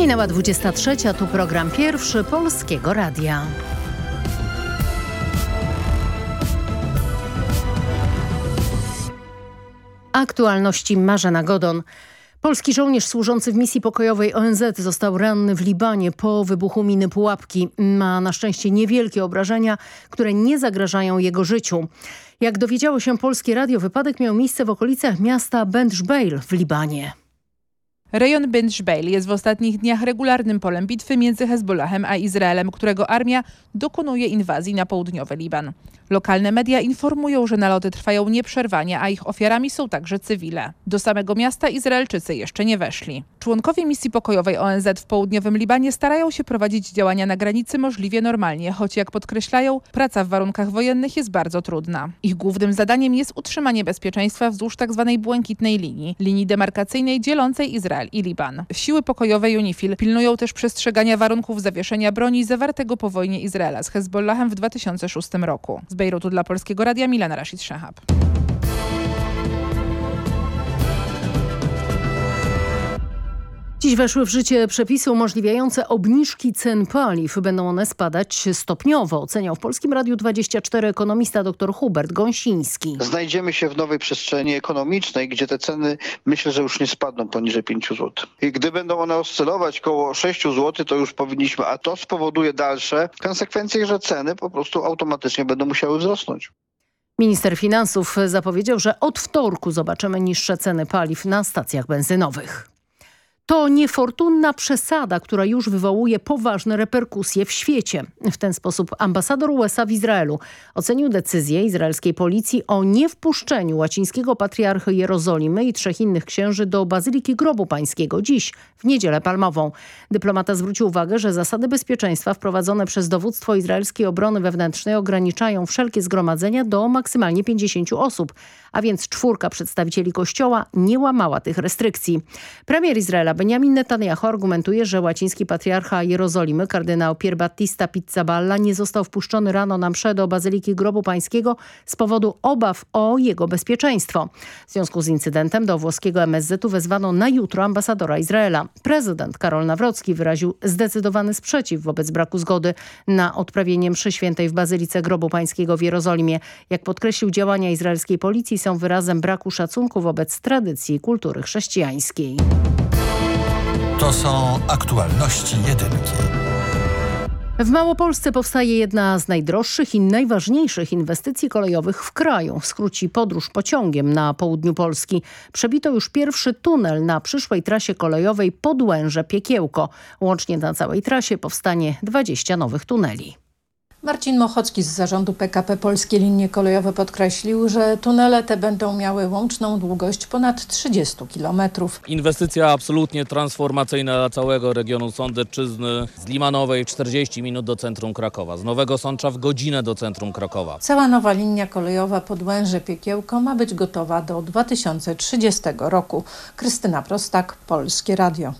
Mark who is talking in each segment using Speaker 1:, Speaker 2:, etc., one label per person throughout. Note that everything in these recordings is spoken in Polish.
Speaker 1: Minęła 23, tu program pierwszy Polskiego Radia. Aktualności Marzena Godon. Polski żołnierz służący w misji pokojowej ONZ został ranny w Libanie po wybuchu miny Pułapki. Ma na szczęście niewielkie obrażenia, które nie zagrażają jego życiu. Jak dowiedziało się Polskie Radio, wypadek miał miejsce w okolicach miasta Bendżbejl w Libanie.
Speaker 2: Rejon Ben Jbeil jest w ostatnich dniach regularnym polem bitwy między Hezbollahem a Izraelem, którego armia dokonuje inwazji na południowy Liban. Lokalne media informują, że naloty trwają nieprzerwanie, a ich ofiarami są także cywile. Do samego miasta Izraelczycy jeszcze nie weszli. Członkowie misji pokojowej ONZ w południowym Libanie starają się prowadzić działania na granicy możliwie normalnie, choć jak podkreślają, praca w warunkach wojennych jest bardzo trudna. Ich głównym zadaniem jest utrzymanie bezpieczeństwa wzdłuż tzw. Tak błękitnej linii, linii demarkacyjnej dzielącej Izrael i Liban. Siły pokojowe UNIFIL pilnują też przestrzegania warunków zawieszenia broni zawartego po wojnie Izraela z Hezbollahem w 2006 roku. Z Bejrutu dla Polskiego Radia Milana Rashid Shahab.
Speaker 1: Dziś weszły w życie przepisy umożliwiające obniżki cen paliw. Będą one spadać stopniowo, oceniał w Polskim Radiu 24 ekonomista dr Hubert Gąsiński.
Speaker 3: Znajdziemy się w nowej przestrzeni ekonomicznej, gdzie te ceny myślę, że już nie spadną poniżej 5 zł. I gdy będą one oscylować koło 6 zł, to już powinniśmy, a to spowoduje dalsze konsekwencje, że ceny po prostu automatycznie będą musiały wzrosnąć.
Speaker 1: Minister Finansów zapowiedział, że od wtorku zobaczymy niższe ceny paliw na stacjach benzynowych. To niefortunna przesada, która już wywołuje poważne reperkusje w świecie. W ten sposób ambasador USA w Izraelu ocenił decyzję izraelskiej policji o niewpuszczeniu łacińskiego patriarchy Jerozolimy i trzech innych księży do Bazyliki Grobu Pańskiego dziś, w Niedzielę Palmową. Dyplomata zwrócił uwagę, że zasady bezpieczeństwa wprowadzone przez dowództwo izraelskiej obrony wewnętrznej ograniczają wszelkie zgromadzenia do maksymalnie 50 osób, a więc czwórka przedstawicieli kościoła nie łamała tych restrykcji. Premier Izraela Benjamin Netanyahu argumentuje, że łaciński patriarcha Jerozolimy, kardynał Pierbattista Pizzaballa nie został wpuszczony rano na mszę do Bazyliki Grobu Pańskiego z powodu obaw o jego bezpieczeństwo. W związku z incydentem do włoskiego MSZ-u wezwano na jutro ambasadora Izraela. Prezydent Karol Nawrocki wyraził zdecydowany sprzeciw wobec braku zgody na odprawienie mszy świętej w Bazylice Grobu Pańskiego w Jerozolimie. Jak podkreślił działania izraelskiej policji są wyrazem braku szacunku wobec tradycji i kultury chrześcijańskiej.
Speaker 4: To są aktualności jedynki.
Speaker 1: W Małopolsce powstaje jedna z najdroższych i najważniejszych inwestycji kolejowych w kraju. Skróci podróż pociągiem na południu Polski. Przebito już pierwszy tunel na przyszłej trasie kolejowej Podłęże-Piekiełko. Łącznie na całej trasie powstanie 20 nowych tuneli.
Speaker 5: Marcin Mochocki z zarządu PKP Polskie Linie Kolejowe podkreślił, że tunele te będą miały łączną długość ponad 30 km.
Speaker 6: Inwestycja absolutnie transformacyjna dla całego regionu Sądecczyzny. Z Limanowej 40 minut do centrum Krakowa, z Nowego Sącza w godzinę do centrum Krakowa.
Speaker 5: Cała nowa linia kolejowa Podłęże Piekiełko ma być gotowa do 2030 roku. Krystyna Prostak, Polskie Radio.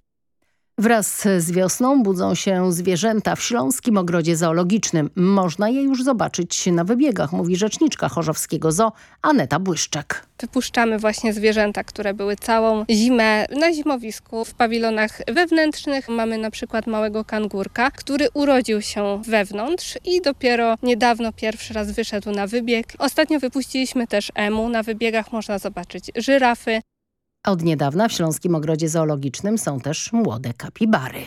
Speaker 1: Wraz z wiosną budzą się zwierzęta w Śląskim Ogrodzie Zoologicznym. Można je już zobaczyć na wybiegach, mówi rzeczniczka Chorzowskiego Zoo Aneta Błyszczak.
Speaker 7: Wypuszczamy właśnie zwierzęta, które były całą zimę na zimowisku w pawilonach wewnętrznych. Mamy na przykład małego kangurka, który urodził się wewnątrz i dopiero niedawno pierwszy raz wyszedł na wybieg. Ostatnio wypuściliśmy też emu. Na wybiegach można zobaczyć żyrafy,
Speaker 1: od niedawna w Śląskim Ogrodzie Zoologicznym są też młode kapibary.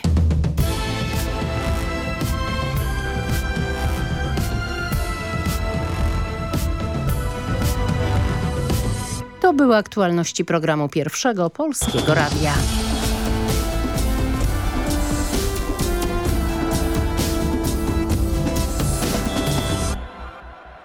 Speaker 1: To były aktualności programu pierwszego Polskiego Radia.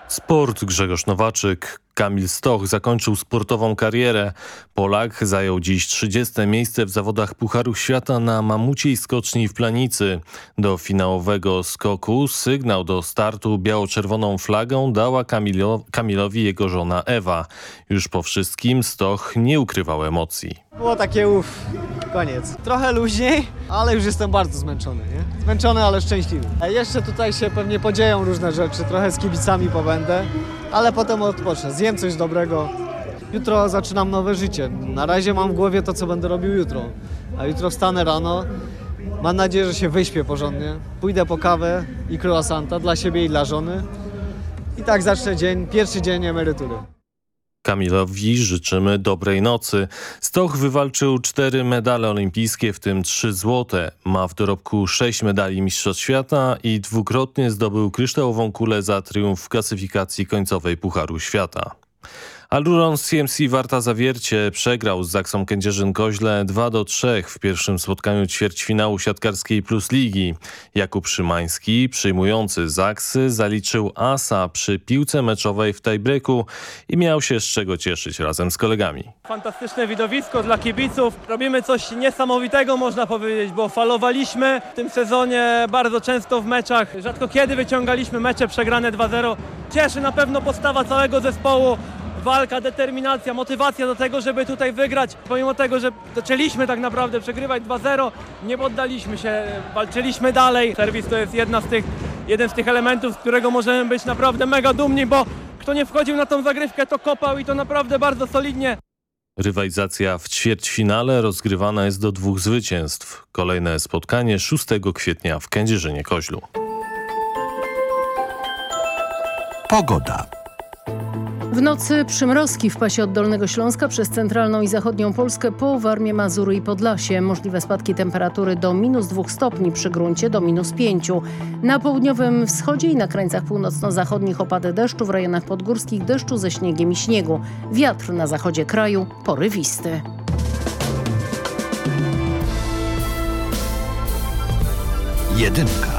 Speaker 8: Sport Grzegorz Nowaczyk. Kamil Stoch zakończył sportową karierę. Polak zajął dziś 30. miejsce w zawodach Pucharu Świata na mamuciej skoczni w Planicy. Do finałowego skoku sygnał do startu biało-czerwoną flagą dała Kamilo, Kamilowi jego żona Ewa. Już po wszystkim Stoch nie ukrywał emocji.
Speaker 9: Było takie uff, koniec. Trochę luźniej, ale już jestem bardzo zmęczony, nie? Zmęczony, ale szczęśliwy. Jeszcze tutaj się pewnie podzieją różne rzeczy, trochę z kibicami pobędę, ale potem odpocznę, zjem coś dobrego. Jutro zaczynam nowe życie. Na razie mam w głowie to, co będę robił jutro. A jutro wstanę rano, Mam nadzieję, że się wyśpię porządnie. Pójdę po kawę i croissanta dla siebie i dla żony. I tak zacznę dzień, pierwszy dzień emerytury.
Speaker 8: Kamilowi życzymy dobrej nocy. Stoch wywalczył cztery medale olimpijskie, w tym trzy złote. Ma w dorobku sześć medali Mistrzostw Świata i dwukrotnie zdobył kryształową kulę za triumf w klasyfikacji końcowej Pucharu Świata. Aluron CMC Warta Zawiercie przegrał z Zaksą Kędzierzyn-Koźle 2 do 3 w pierwszym spotkaniu ćwierćfinału siatkarskiej Plus Ligi. Jakub Szymański, przyjmujący Zaksy, zaliczył asa przy piłce meczowej w tiebreaku i miał się z czego cieszyć razem z kolegami.
Speaker 10: Fantastyczne widowisko dla kibiców. Robimy coś niesamowitego, można powiedzieć, bo falowaliśmy w tym sezonie bardzo często w meczach. Rzadko kiedy wyciągaliśmy mecze przegrane 2-0. Cieszy na pewno postawa całego zespołu walka, determinacja, motywacja do tego, żeby tutaj wygrać. Pomimo tego, że zaczęliśmy tak naprawdę przegrywać 2-0, nie poddaliśmy się, walczyliśmy dalej. Serwis to jest jedna z tych, jeden z tych elementów, z którego możemy być naprawdę mega dumni, bo kto nie wchodził na tą zagrywkę, to kopał i to naprawdę bardzo solidnie.
Speaker 8: Rywalizacja w ćwierćfinale rozgrywana jest do dwóch zwycięstw. Kolejne spotkanie 6 kwietnia w Kędzierzynie-Koźlu.
Speaker 4: Pogoda.
Speaker 1: W nocy przymrozki w pasie od Dolnego Śląska przez centralną i zachodnią Polskę po Warmie, Mazury i Podlasie. Możliwe spadki temperatury do minus 2 stopni przy gruncie do minus 5. Na południowym wschodzie i na krańcach północno-zachodnich opady deszczu, w rejonach podgórskich deszczu ze śniegiem i śniegu. Wiatr na zachodzie kraju porywisty.
Speaker 4: Jedynka.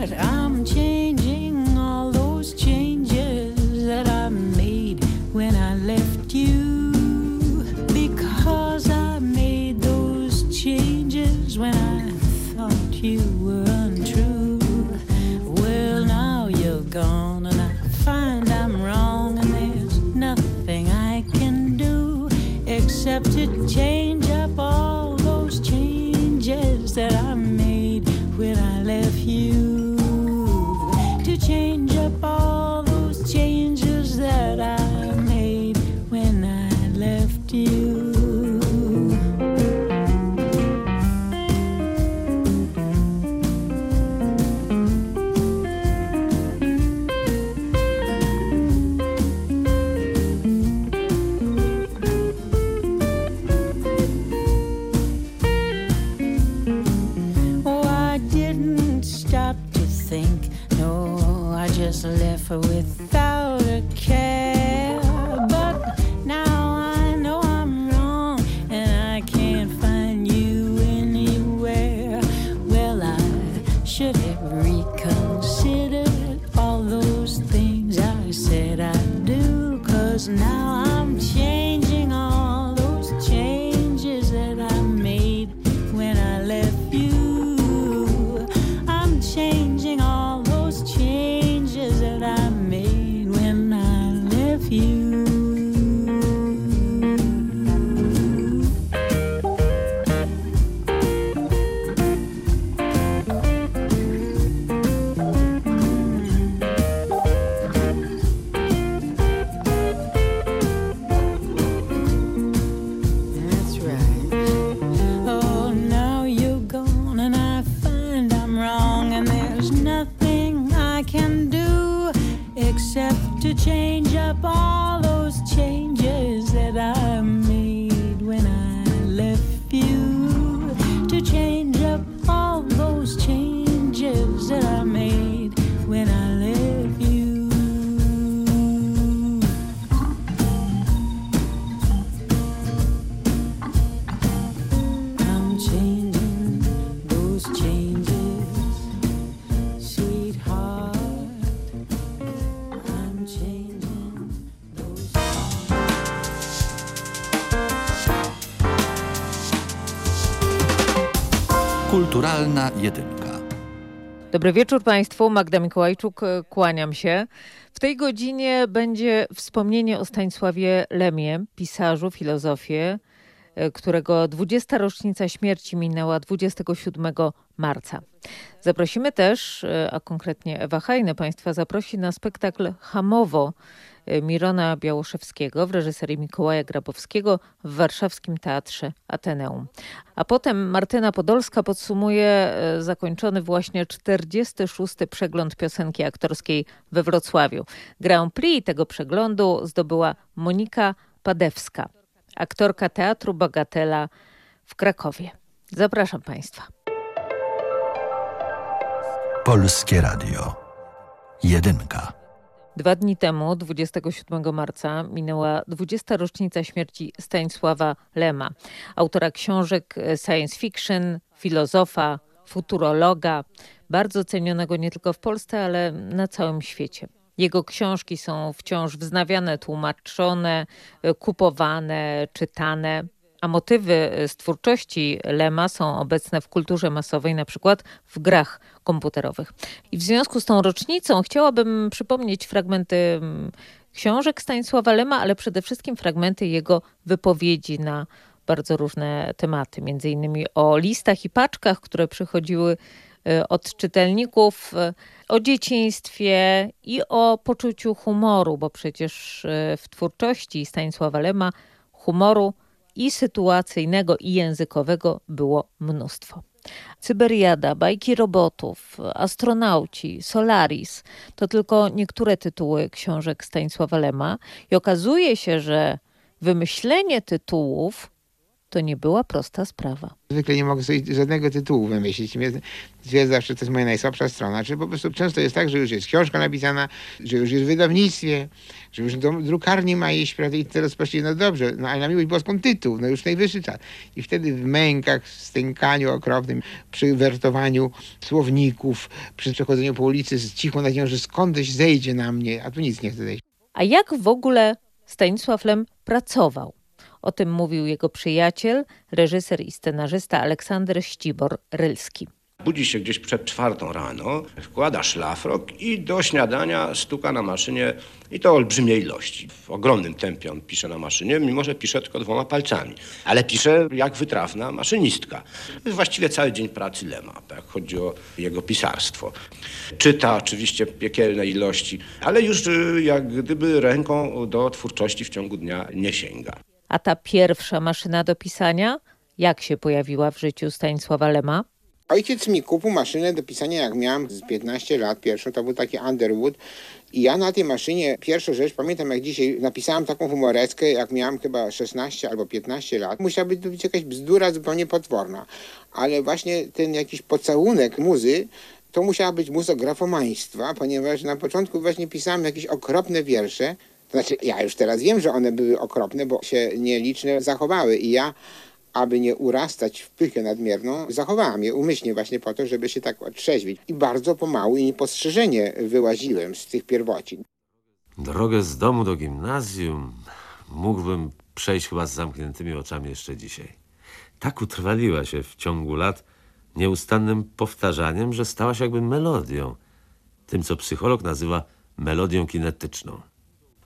Speaker 11: Sweetheart, I'm changing all those changes that I made when I left you. Because I made those changes when I thought you were untrue. Well, now you're gone, and I find I'm wrong, and there's nothing I can do except to change
Speaker 12: Dobry wieczór Państwu, Magda Mikołajczuk, e, kłaniam się. W tej godzinie będzie wspomnienie o Stanisławie Lemie, pisarzu, filozofie, którego 20. rocznica śmierci minęła 27 marca. Zaprosimy też, e, a konkretnie Ewa Hajne Państwa zaprosi na spektakl Hamowo Mirona Białoszewskiego w reżyserii Mikołaja Grabowskiego w warszawskim Teatrze Ateneum. A potem Martyna Podolska podsumuje e, zakończony właśnie 46. przegląd piosenki aktorskiej we Wrocławiu. Grand Prix tego przeglądu zdobyła Monika Padewska, aktorka Teatru Bagatela w Krakowie. Zapraszam Państwa.
Speaker 4: Polskie Radio. Jedynka.
Speaker 12: Dwa dni temu, 27 marca, minęła 20. rocznica śmierci Stanisława Lema, autora książek science fiction, filozofa, futurologa, bardzo cenionego nie tylko w Polsce, ale na całym świecie. Jego książki są wciąż wznawiane, tłumaczone, kupowane, czytane a motywy z twórczości Lema są obecne w kulturze masowej, na przykład w grach komputerowych. I w związku z tą rocznicą chciałabym przypomnieć fragmenty mm, książek Stanisława Lema, ale przede wszystkim fragmenty jego wypowiedzi na bardzo różne tematy, między innymi o listach i paczkach, które przychodziły y, od czytelników, y, o dzieciństwie i o poczuciu humoru, bo przecież y, w twórczości Stanisława Lema humoru i sytuacyjnego, i językowego było mnóstwo. Cyberiada, bajki robotów, astronauci, Solaris to tylko niektóre tytuły książek Stanisława Lema i okazuje się, że wymyślenie tytułów to nie była prosta sprawa.
Speaker 13: Zwykle nie mogę sobie żadnego tytułu wymyślić. Mnie twierdza, że to jest moja najsłabsza strona. Czy po prostu często jest tak, że już jest książka napisana, że już jest w wydawnictwie, że już do drukarni ma iść, prawda? I teraz no dobrze, no ale na miłość boską tytuł, no już najwyższy czas. I wtedy w mękach, stękaniu okropnym, przy wertowaniu słowników, przy przechodzeniu po ulicy z cichą nadzieją, że skądś zejdzie na mnie, a tu nic nie chce zejść.
Speaker 12: A jak w ogóle Stanisław Lem pracował? O tym mówił jego przyjaciel, reżyser i scenarzysta Aleksander Ścibor-Rylski.
Speaker 14: Budzi się gdzieś przed czwartą rano, wkłada szlafrok i do śniadania stuka na maszynie i to olbrzymie ilości. W ogromnym tempie on pisze na maszynie, mimo że pisze tylko dwoma palcami. Ale pisze jak wytrawna maszynistka. Właściwie cały dzień pracy Lema, jak chodzi o jego pisarstwo. Czyta oczywiście piekielne ilości, ale już y, jak gdyby ręką do twórczości w ciągu dnia nie sięga.
Speaker 12: A ta pierwsza maszyna do pisania, jak się pojawiła w życiu Stanisława Lema?
Speaker 13: Ojciec mi kupił maszynę do pisania, jak miałem z 15 lat. Pierwszą to był taki Underwood. I ja na tej maszynie, pierwszą rzecz, pamiętam jak dzisiaj, napisałem taką humoreskę, jak miałem chyba 16 albo 15 lat. Musiała być, być jakaś bzdura zupełnie potworna. Ale właśnie ten jakiś pocałunek muzy, to musiała być muza grafomaństwa, ponieważ na początku właśnie pisałem jakieś okropne wiersze, znaczy, ja już teraz wiem, że one były okropne, bo się nieliczne zachowały i ja, aby nie urastać w pychę nadmierną, zachowałam je umyślnie właśnie po to, żeby się tak otrzeźwić. I bardzo pomału i niepostrzeżenie wyłaziłem z tych pierwocin.
Speaker 15: Drogę z domu do gimnazjum mógłbym przejść chyba z zamkniętymi oczami jeszcze dzisiaj. Tak utrwaliła się w ciągu lat nieustannym powtarzaniem, że stała się jakby melodią. Tym, co psycholog nazywa melodią kinetyczną.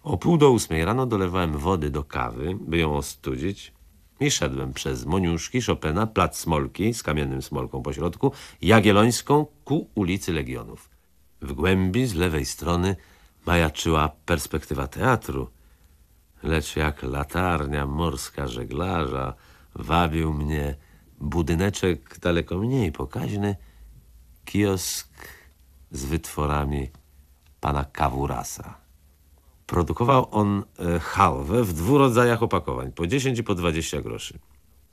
Speaker 15: O pół do ósmej rano dolewałem wody do kawy, by ją ostudzić i szedłem przez Moniuszki, Chopina, Plac Smolki z kamiennym smolką po środku, Jagiellońską ku ulicy Legionów. W głębi z lewej strony majaczyła perspektywa teatru, lecz jak latarnia morska żeglarza wabił mnie budyneczek daleko mniej pokaźny, kiosk z wytworami pana Kawurasa. Produkował on e, halwę w dwóch rodzajach opakowań, po 10 i po 20 groszy.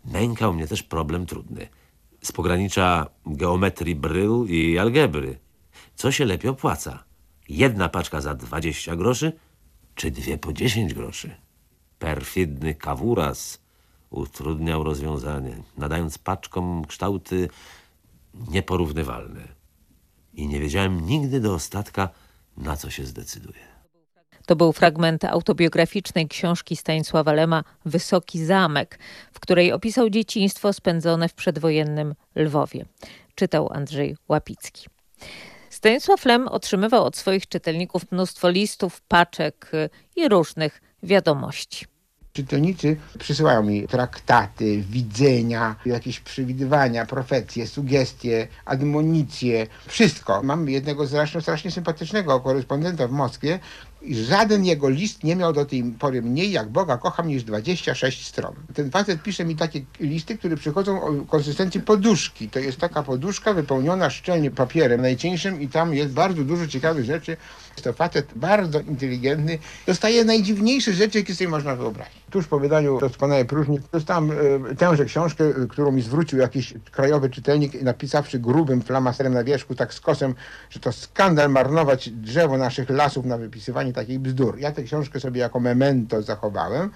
Speaker 15: Nękał mnie też problem trudny. Z pogranicza geometrii bryl i algebry. Co się lepiej opłaca? Jedna paczka za 20 groszy, czy dwie po 10 groszy? Perfidny kawuras utrudniał rozwiązanie, nadając paczkom kształty nieporównywalne. I nie wiedziałem nigdy do ostatka, na co się zdecyduje.
Speaker 12: To był fragment autobiograficznej książki Stanisława Lema Wysoki Zamek, w której opisał dzieciństwo spędzone w przedwojennym Lwowie. Czytał Andrzej Łapicki. Stanisław Lem otrzymywał od swoich czytelników mnóstwo listów, paczek i różnych wiadomości.
Speaker 13: Czytelnicy przysyłają mi traktaty, widzenia, jakieś przewidywania, profecje, sugestie, admonicje, wszystko. Mam jednego zresztą strasznie sympatycznego korespondenta w Moskwie i żaden jego list nie miał do tej pory mniej jak Boga kocham niż 26 stron. Ten facet pisze mi takie listy, które przychodzą o konsystencji poduszki. To jest taka poduszka wypełniona szczelnie papierem najcieńszym i tam jest bardzo dużo ciekawych rzeczy. Jest to facet bardzo inteligentny. Dostaje najdziwniejsze rzeczy, jakie sobie można wyobrazić. Tuż po wydaniu Doskonałej Próżni dostałem e, tęże książkę, e, którą mi zwrócił jakiś krajowy czytelnik, napisawszy grubym flamasterem na wierzchu, tak z kosem, że to skandal marnować drzewo naszych lasów na wypisywanie takich bzdur. Ja tę książkę sobie jako memento zachowałem.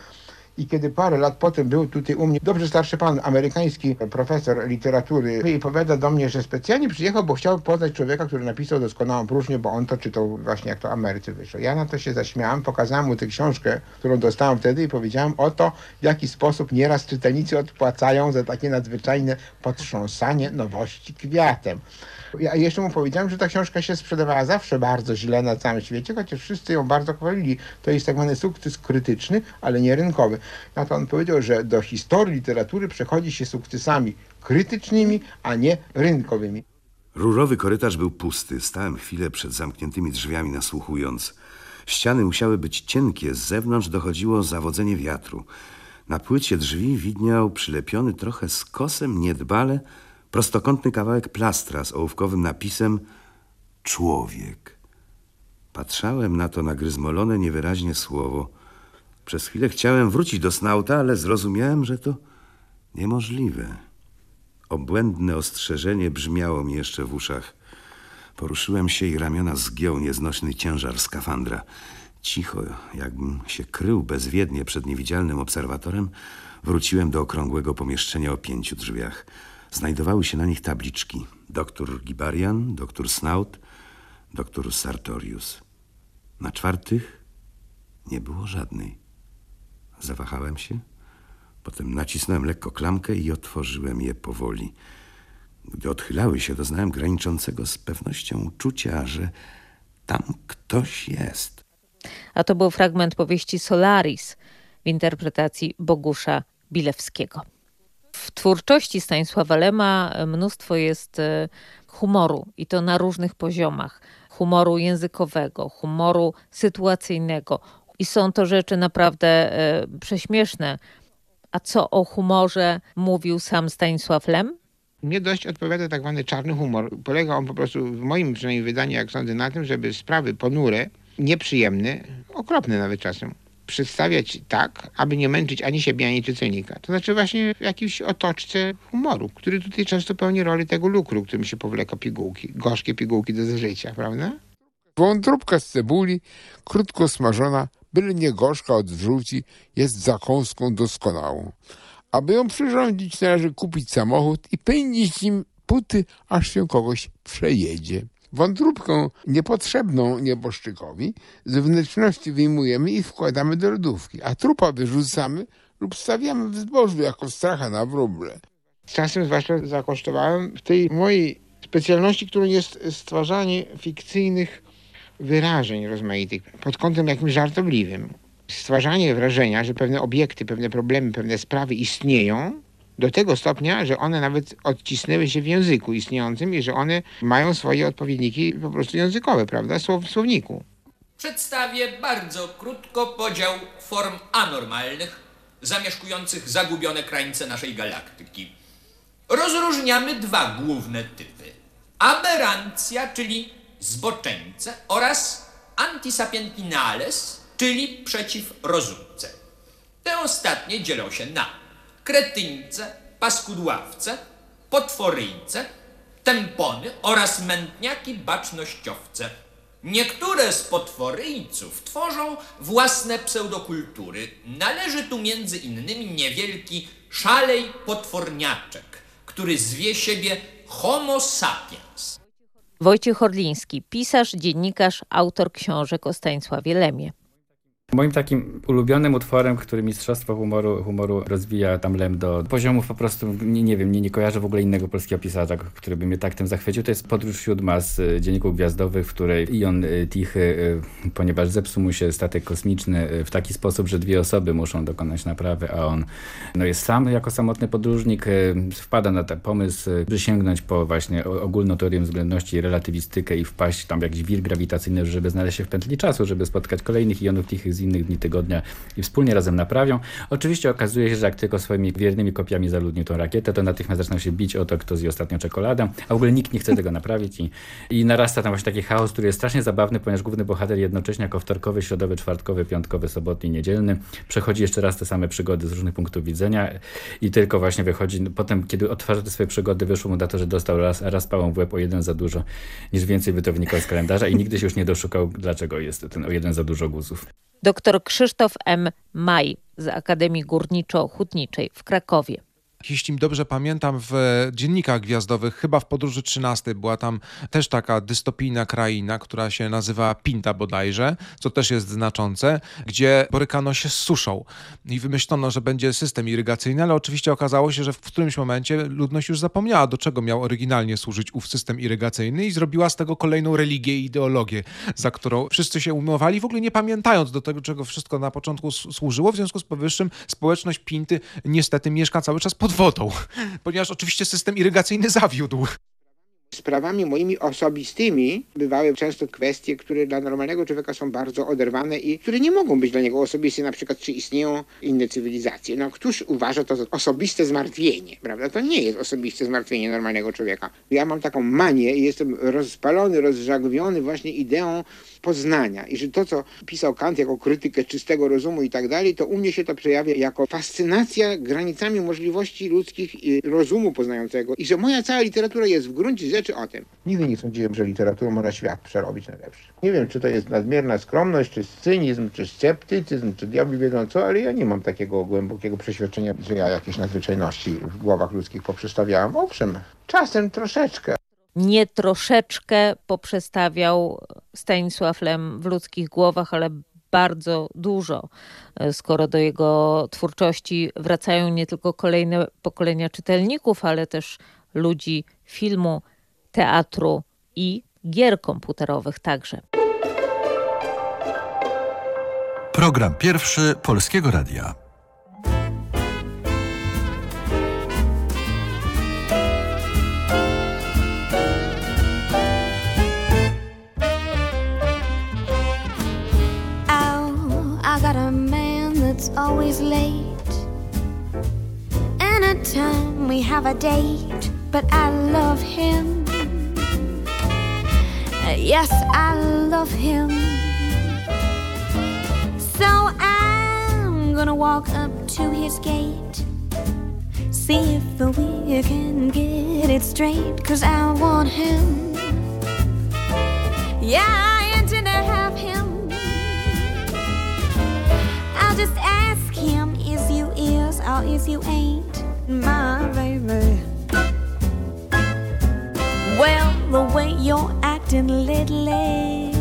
Speaker 13: I kiedy parę lat potem był tutaj u mnie dobrze starszy pan, amerykański profesor literatury i powiada do mnie, że specjalnie przyjechał, bo chciał poznać człowieka, który napisał doskonałą próżnię, bo on to czytał właśnie jak to Ameryce wyszło. Ja na to się zaśmiałem, pokazałem mu tę książkę, którą dostałem wtedy i powiedziałem o to, w jaki sposób nieraz czytelnicy odpłacają za takie nadzwyczajne potrząsanie nowości kwiatem. Ja jeszcze mu powiedziałem, że ta książka się sprzedawała zawsze bardzo źle na całym świecie, chociaż wszyscy ją bardzo chwalili. To jest tak zwany sukces krytyczny, ale nie rynkowy. Na to on powiedział, że do historii literatury przechodzi się sukcesami krytycznymi, a nie rynkowymi.
Speaker 16: Rurowy korytarz był pusty. Stałem chwilę przed zamkniętymi drzwiami, nasłuchując. Ściany musiały być cienkie, z zewnątrz dochodziło zawodzenie wiatru. Na płycie drzwi widniał przylepiony trochę skosem, niedbale, prostokątny kawałek plastra z ołówkowym napisem Człowiek. Patrzałem na to nagryzmolone niewyraźnie słowo. Przez chwilę chciałem wrócić do snauta, ale zrozumiałem, że to niemożliwe. Obłędne ostrzeżenie brzmiało mi jeszcze w uszach. Poruszyłem się i ramiona zgiął nieznośny ciężar skafandra. Cicho, jakbym się krył bezwiednie przed niewidzialnym obserwatorem, wróciłem do okrągłego pomieszczenia o pięciu drzwiach. Znajdowały się na nich tabliczki. Doktor Gibarian, doktor Snaut, doktor Sartorius. Na czwartych nie było żadnej. Zawahałem się, potem nacisnąłem lekko klamkę i otworzyłem je powoli. Gdy odchylały się, doznałem graniczącego z pewnością uczucia, że tam ktoś jest.
Speaker 12: A to był fragment powieści Solaris w interpretacji Bogusza Bilewskiego. W twórczości Stanisława Lema mnóstwo jest e, humoru i to na różnych poziomach. Humoru językowego, humoru sytuacyjnego. I są to rzeczy naprawdę e, prześmieszne. A co o humorze mówił sam Stanisław Lem?
Speaker 13: Mnie dość odpowiada tak zwany czarny humor. Polega on po prostu, w moim przynajmniej wydaniu, jak sądzę, na tym, żeby sprawy ponure, nieprzyjemne, okropne nawet czasem, przedstawiać tak, aby nie męczyć ani siebie, ani czytelnika. To znaczy właśnie w jakiejś otoczce humoru, który tutaj często pełni rolę tego lukru, którym się powleka pigułki, gorzkie pigułki do zażycia, prawda?
Speaker 17: Wątróbka z cebuli, krótko smażona, byle nie gorzka od wrzuci, jest zakąską doskonałą. Aby ją przyrządzić, należy kupić samochód i pędzić nim puty, aż się kogoś przejedzie. Wątróbkę niepotrzebną nieboszczykowi z wnętrzności wyjmujemy i wkładamy do lodówki, a trupa wyrzucamy lub stawiamy w zbożu jako stracha na wróble.
Speaker 13: Czasem zwłaszcza zakosztowałem w tej mojej specjalności, którą jest stwarzanie fikcyjnych wyrażeń rozmaitych pod kątem jakimś żartobliwym. Stwarzanie wrażenia, że pewne obiekty, pewne problemy, pewne sprawy istnieją, do tego stopnia, że one nawet odcisnęły się w języku istniejącym i że one mają swoje odpowiedniki po prostu językowe, prawda, w słowniku.
Speaker 18: Przedstawię bardzo krótko podział form anormalnych zamieszkujących zagubione krańce naszej galaktyki. Rozróżniamy dwa główne typy. Aberrancja, czyli zboczeńce oraz antisapientinales, czyli przeciw rozumce. Te ostatnie dzielą się na kretyńce, paskudławce, potworyjce, tempony oraz mętniaki bacznościowce. Niektóre z potworyjców tworzą własne pseudokultury. Należy tu między innymi niewielki szalej potworniaczek, który zwie siebie Homo sapiens.
Speaker 12: Wojciech Orliński, pisarz, dziennikarz, autor książek o Stanisławie Lemie.
Speaker 19: Moim takim ulubionym utworem, który Mistrzostwo Humoru, humoru rozwija tam Lem do poziomów po prostu, nie, nie wiem, nie, nie kojarzę w ogóle innego polskiego pisarza, który by mnie tak tym zachwycił. To jest Podróż Siódma z y, Dzienników Gwiazdowych, w której Ion y, Tichy, y, ponieważ zepsuł mu się statek kosmiczny w taki sposób, że dwie osoby muszą dokonać naprawy, a on no, jest sam jako samotny podróżnik, wpada na ten pomysł, by sięgnąć po właśnie ogólnotorium względności, relatywistykę i wpaść tam w jakiś wir grawitacyjny, żeby znaleźć się w pętli czasu, żeby spotkać kolejnych Ionów Tichych z innych dni tygodnia i wspólnie razem naprawią. Oczywiście okazuje się, że jak tylko swoimi wiernymi kopiami zaludnił tą rakietę, to natychmiast zaczną się bić o to, kto zje ostatnią czekoladę, a w ogóle nikt nie chce tego naprawić i, i narasta tam właśnie taki chaos, który jest strasznie zabawny, ponieważ główny bohater jednocześnie jako wtorkowy, środowy, czwartkowy, piątkowy, sobotni, niedzielny przechodzi jeszcze raz te same przygody z różnych punktów widzenia i tylko właśnie wychodzi, potem kiedy odtwarza te swoje przygody, wyszło mu na to, że dostał raz, raz pałą w łeb o jeden za dużo, niż więcej by to wynikało z kalendarza i nigdy się już nie doszukał, dlaczego jest ten o jeden za dużo guzów.
Speaker 12: Dr Krzysztof M. Maj z Akademii Górniczo-Hutniczej w Krakowie
Speaker 20: jeśli dobrze pamiętam, w dziennikach gwiazdowych, chyba w Podróży 13 była tam też taka dystopijna kraina, która się nazywa Pinta bodajże, co też jest znaczące, gdzie borykano się z suszą i wymyślono, że będzie system irygacyjny, ale oczywiście okazało się, że w którymś momencie ludność już zapomniała, do czego miał oryginalnie służyć ów system irygacyjny i zrobiła z tego kolejną religię i ideologię, za którą wszyscy się umowali, w ogóle nie pamiętając do tego, czego wszystko na początku służyło. W związku z powyższym społeczność Pinty niestety mieszka cały czas pod wodą, ponieważ oczywiście system irygacyjny zawiódł.
Speaker 13: Sprawami moimi osobistymi bywały często kwestie, które dla normalnego człowieka są bardzo oderwane i które nie mogą być dla niego osobiste, na przykład czy istnieją inne cywilizacje. No któż uważa to za osobiste zmartwienie, prawda? To nie jest osobiste zmartwienie normalnego człowieka. Ja mam taką manię i jestem rozpalony, rozżagowiony właśnie ideą poznania i że to, co pisał Kant jako krytykę czystego rozumu i tak dalej, to u mnie się to przejawia jako fascynacja granicami możliwości ludzkich i rozumu poznającego i że moja cała literatura jest w gruncie rzeczy o tym. Nigdy nie sądziłem, że literaturą można świat przerobić na lepszy. Nie wiem, czy to jest nadmierna skromność, czy cynizm, czy sceptycyzm, czy diabli wiedzą co, ale ja nie mam takiego głębokiego przeświadczenia, że ja jakieś nadzwyczajności w głowach ludzkich poprzestawiałem. Owszem, czasem troszeczkę
Speaker 12: nie troszeczkę poprzestawiał Stanisław Lem w ludzkich głowach, ale bardzo dużo, skoro do jego twórczości wracają nie tylko kolejne pokolenia czytelników, ale też ludzi filmu, teatru i gier komputerowych także.
Speaker 4: Program pierwszy Polskiego Radia.
Speaker 21: Always late. Anytime we have a date, but I love him. Yes, I love him. So I'm gonna walk up to his gate. See if we can get it straight, cause I want him. Yeah, I intend to have him. I'll just ask or is you ain't my baby? Well, the way you're acting lately,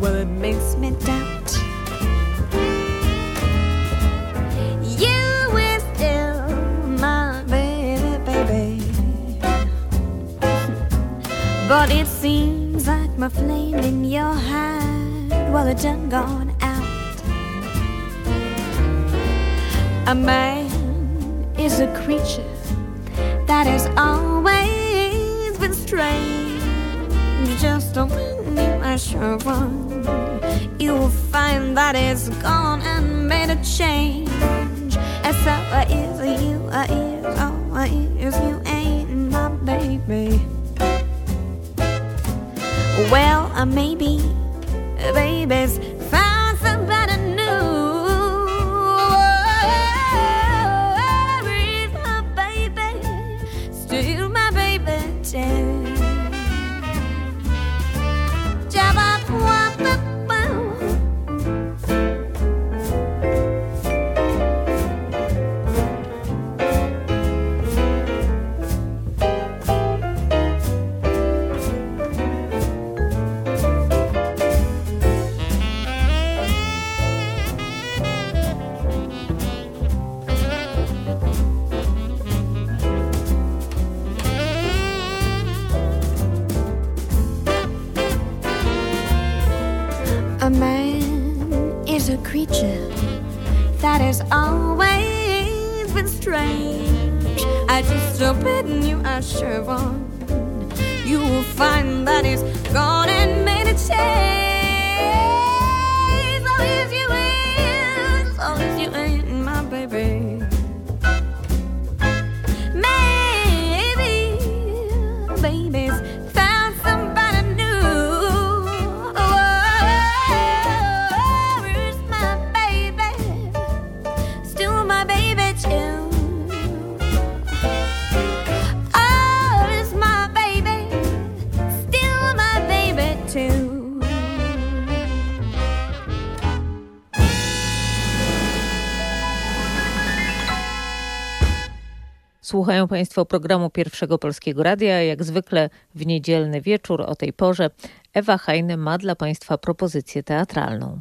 Speaker 21: well, it makes me doubt. You is still my baby, baby. but it seems like my flame in your heart, well, it done gone A man is a creature that has always been strange. Just when you ask for one, you'll find that it's gone and made a change. And so uh, is you, uh, is oh, uh, is you ain't my baby. Well, uh, maybe, baby's
Speaker 12: Słuchają Państwo programu Pierwszego Polskiego Radia. Jak zwykle w niedzielny wieczór o tej porze Ewa Hajny ma dla Państwa propozycję teatralną.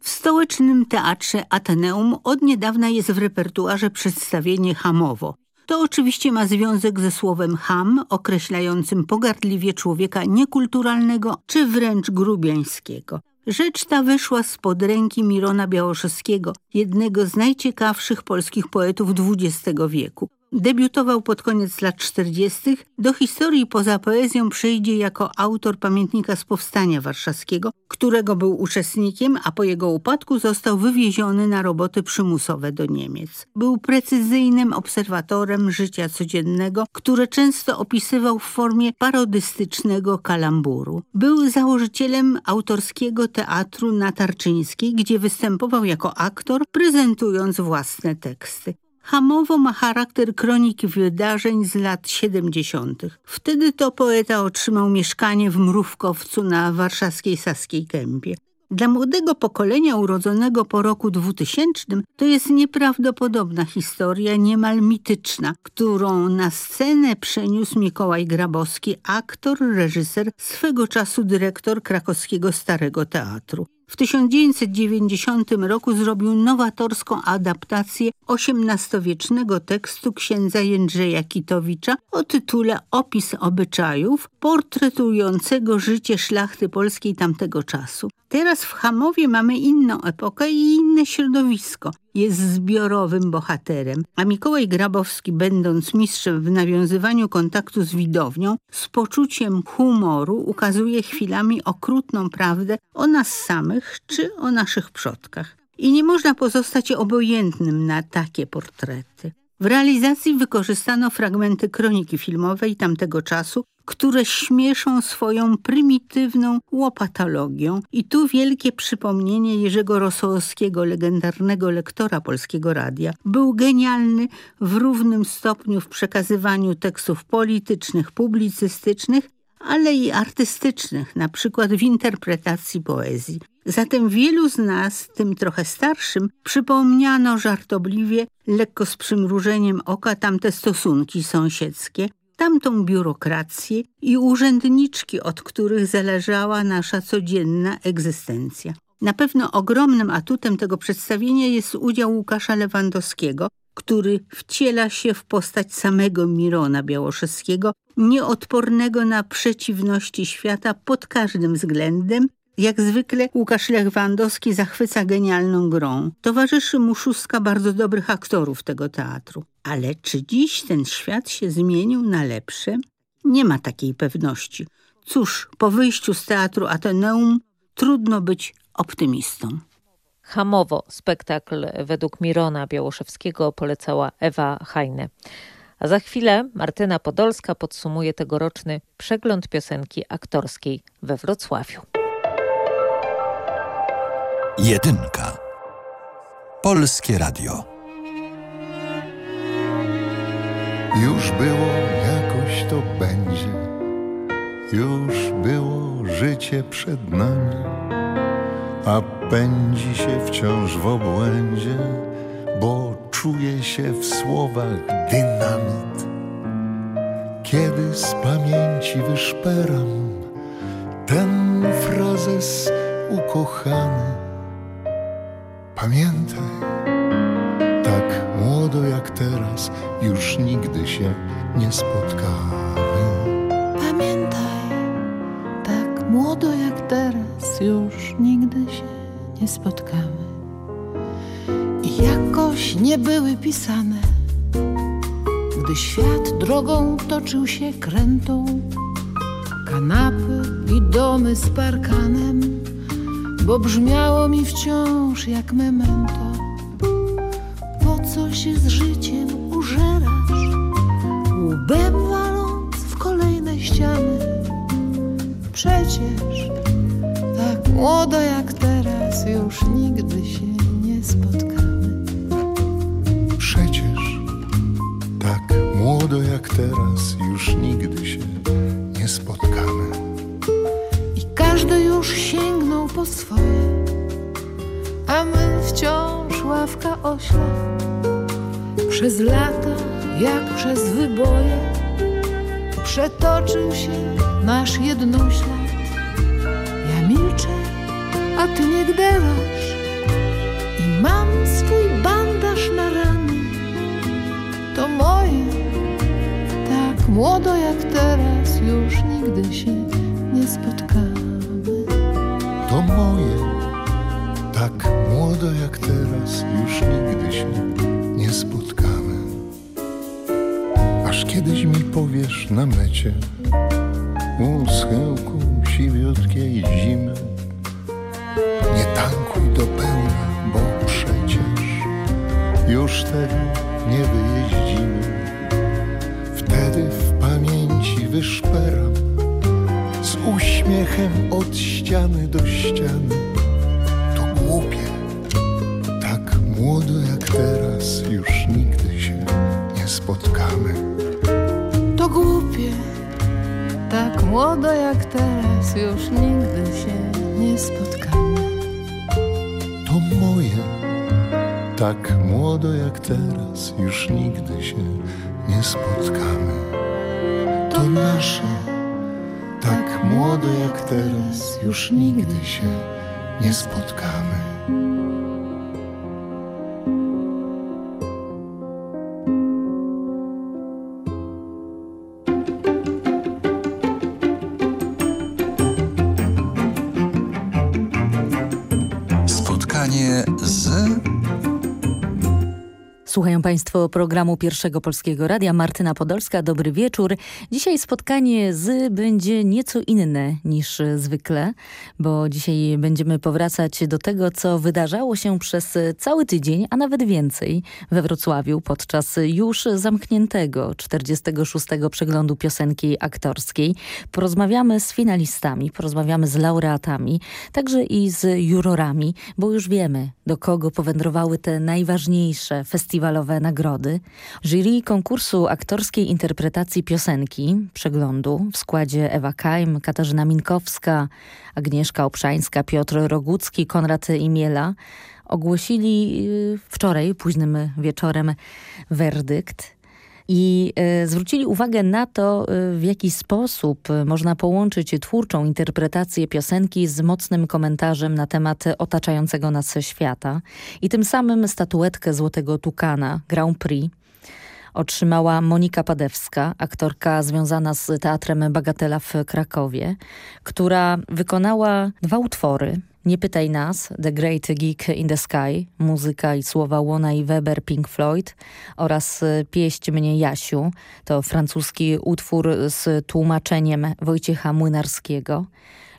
Speaker 22: W stołecznym teatrze Ateneum od niedawna jest w repertuarze przedstawienie hamowo. To oczywiście ma związek ze słowem ham, określającym pogardliwie człowieka niekulturalnego czy wręcz grubiańskiego. Rzecz ta wyszła spod ręki Mirona Białoszewskiego, jednego z najciekawszych polskich poetów XX wieku. Debiutował pod koniec lat 40. Do historii poza poezją przejdzie jako autor pamiętnika z Powstania Warszawskiego, którego był uczestnikiem, a po jego upadku został wywieziony na roboty przymusowe do Niemiec. Był precyzyjnym obserwatorem życia codziennego, które często opisywał w formie parodystycznego kalamburu. Był założycielem autorskiego teatru na Tarczyńskiej, gdzie występował jako aktor, prezentując własne teksty. Hamowo ma charakter kroniki wydarzeń z lat 70. Wtedy to poeta otrzymał mieszkanie w Mrówkowcu na warszawskiej Saskiej Kępie. Dla młodego pokolenia urodzonego po roku 2000 to jest nieprawdopodobna historia, niemal mityczna, którą na scenę przeniósł Mikołaj Grabowski, aktor, reżyser, swego czasu dyrektor krakowskiego Starego Teatru. W 1990 roku zrobił nowatorską adaptację XVIII-wiecznego tekstu księdza Jędrzeja Kitowicza o tytule Opis obyczajów, portretującego życie szlachty polskiej tamtego czasu. Teraz w Hamowie mamy inną epokę i inne środowisko. Jest zbiorowym bohaterem, a Mikołaj Grabowski, będąc mistrzem w nawiązywaniu kontaktu z widownią, z poczuciem humoru ukazuje chwilami okrutną prawdę o nas samych czy o naszych przodkach. I nie można pozostać obojętnym na takie portrety. W realizacji wykorzystano fragmenty kroniki filmowej tamtego czasu, które śmieszą swoją prymitywną łopatologią. I tu wielkie przypomnienie Jerzego Rosołowskiego, legendarnego lektora Polskiego Radia. Był genialny w równym stopniu w przekazywaniu tekstów politycznych, publicystycznych, ale i artystycznych, na przykład w interpretacji poezji. Zatem wielu z nas, tym trochę starszym, przypomniano żartobliwie, lekko z przymrużeniem oka, tamte stosunki sąsiedzkie, tamtą biurokrację i urzędniczki, od których zależała nasza codzienna egzystencja. Na pewno ogromnym atutem tego przedstawienia jest udział Łukasza Lewandowskiego, który wciela się w postać samego Mirona Białoszewskiego, nieodpornego na przeciwności świata pod każdym względem. Jak zwykle Łukasz Lewandowski zachwyca genialną grą. Towarzyszy mu szóstka bardzo dobrych aktorów tego teatru. Ale czy dziś ten świat się zmienił na lepsze? Nie ma takiej pewności. Cóż, po wyjściu z teatru Ateneum trudno być optymistą.
Speaker 12: Hamowo spektakl według Mirona Białoszewskiego polecała Ewa Hajne. A za chwilę Martyna Podolska podsumuje tegoroczny przegląd piosenki aktorskiej we Wrocławiu.
Speaker 4: Jedynka. Polskie Radio.
Speaker 23: Już było, jakoś to będzie. Już było życie przed nami, a pędzi się wciąż w obłędzie, bo czuje się w słowach dynamit. Kiedy z pamięci wyszperam ten frazes ukochany, pamiętaj, tak młodo jak teraz już nigdy się nie spotkamy.
Speaker 24: Pamiętaj, tak młodo jak teraz już nigdy
Speaker 25: nie spotkamy. I jakoś nie były pisane, gdy świat drogą toczył się krętą. Kanapy i domy z parkanem, bo brzmiało mi wciąż jak memento. Jak przez wyboje, przetoczył się nasz jednoślad. Ja milczę, a ty nie gderasz i mam swój bandaż na rany. To moje, tak młodo jak teraz, już nigdy się nie spotkamy.
Speaker 23: To moje, tak młodo jak teraz już nigdy się nie spotkamy. Aż kiedyś mi powiesz na mecie? U schyłku siwiutkiej zimy. Nie tankuj do pełna, bo przecież już tego nie wyjeździmy. Wtedy w pamięci wyszperam z uśmiechem od ściany do ściany. To głupie, tak młodo jak teraz już nigdy się nie spotkamy
Speaker 25: głupie, tak młodo jak teraz, już nigdy się nie spotkamy.
Speaker 23: To moje, tak młodo jak teraz, już nigdy się nie spotkamy. To nasze, tak młodo jak teraz, już nigdy się nie spotkamy.
Speaker 24: Państwo programu Pierwszego Polskiego Radia. Martyna Podolska, dobry wieczór. Dzisiaj spotkanie z będzie nieco inne niż zwykle, bo dzisiaj będziemy powracać do tego, co wydarzało się przez cały tydzień, a nawet więcej we Wrocławiu podczas już zamkniętego 46. przeglądu piosenki aktorskiej. Porozmawiamy z finalistami, porozmawiamy z laureatami, także i z jurorami, bo już wiemy, do kogo powędrowały te najważniejsze festiwalowe nagrody. Jury konkursu aktorskiej interpretacji piosenki przeglądu w składzie Ewa Kajm, Katarzyna Minkowska, Agnieszka Obszańska, Piotr Rogucki, Konrad Imiela ogłosili y, wczoraj, późnym wieczorem, werdykt. I y, zwrócili uwagę na to, y, w jaki sposób y, można połączyć twórczą interpretację piosenki z mocnym komentarzem na temat otaczającego nas świata. I tym samym statuetkę Złotego Tukana Grand Prix otrzymała Monika Padewska, aktorka związana z Teatrem Bagatela w Krakowie, która wykonała dwa utwory. Nie pytaj nas, The Great Geek in the Sky, muzyka i słowa Łona i Weber, Pink Floyd oraz y, Pieść mnie Jasiu, to francuski utwór z tłumaczeniem Wojciecha Młynarskiego.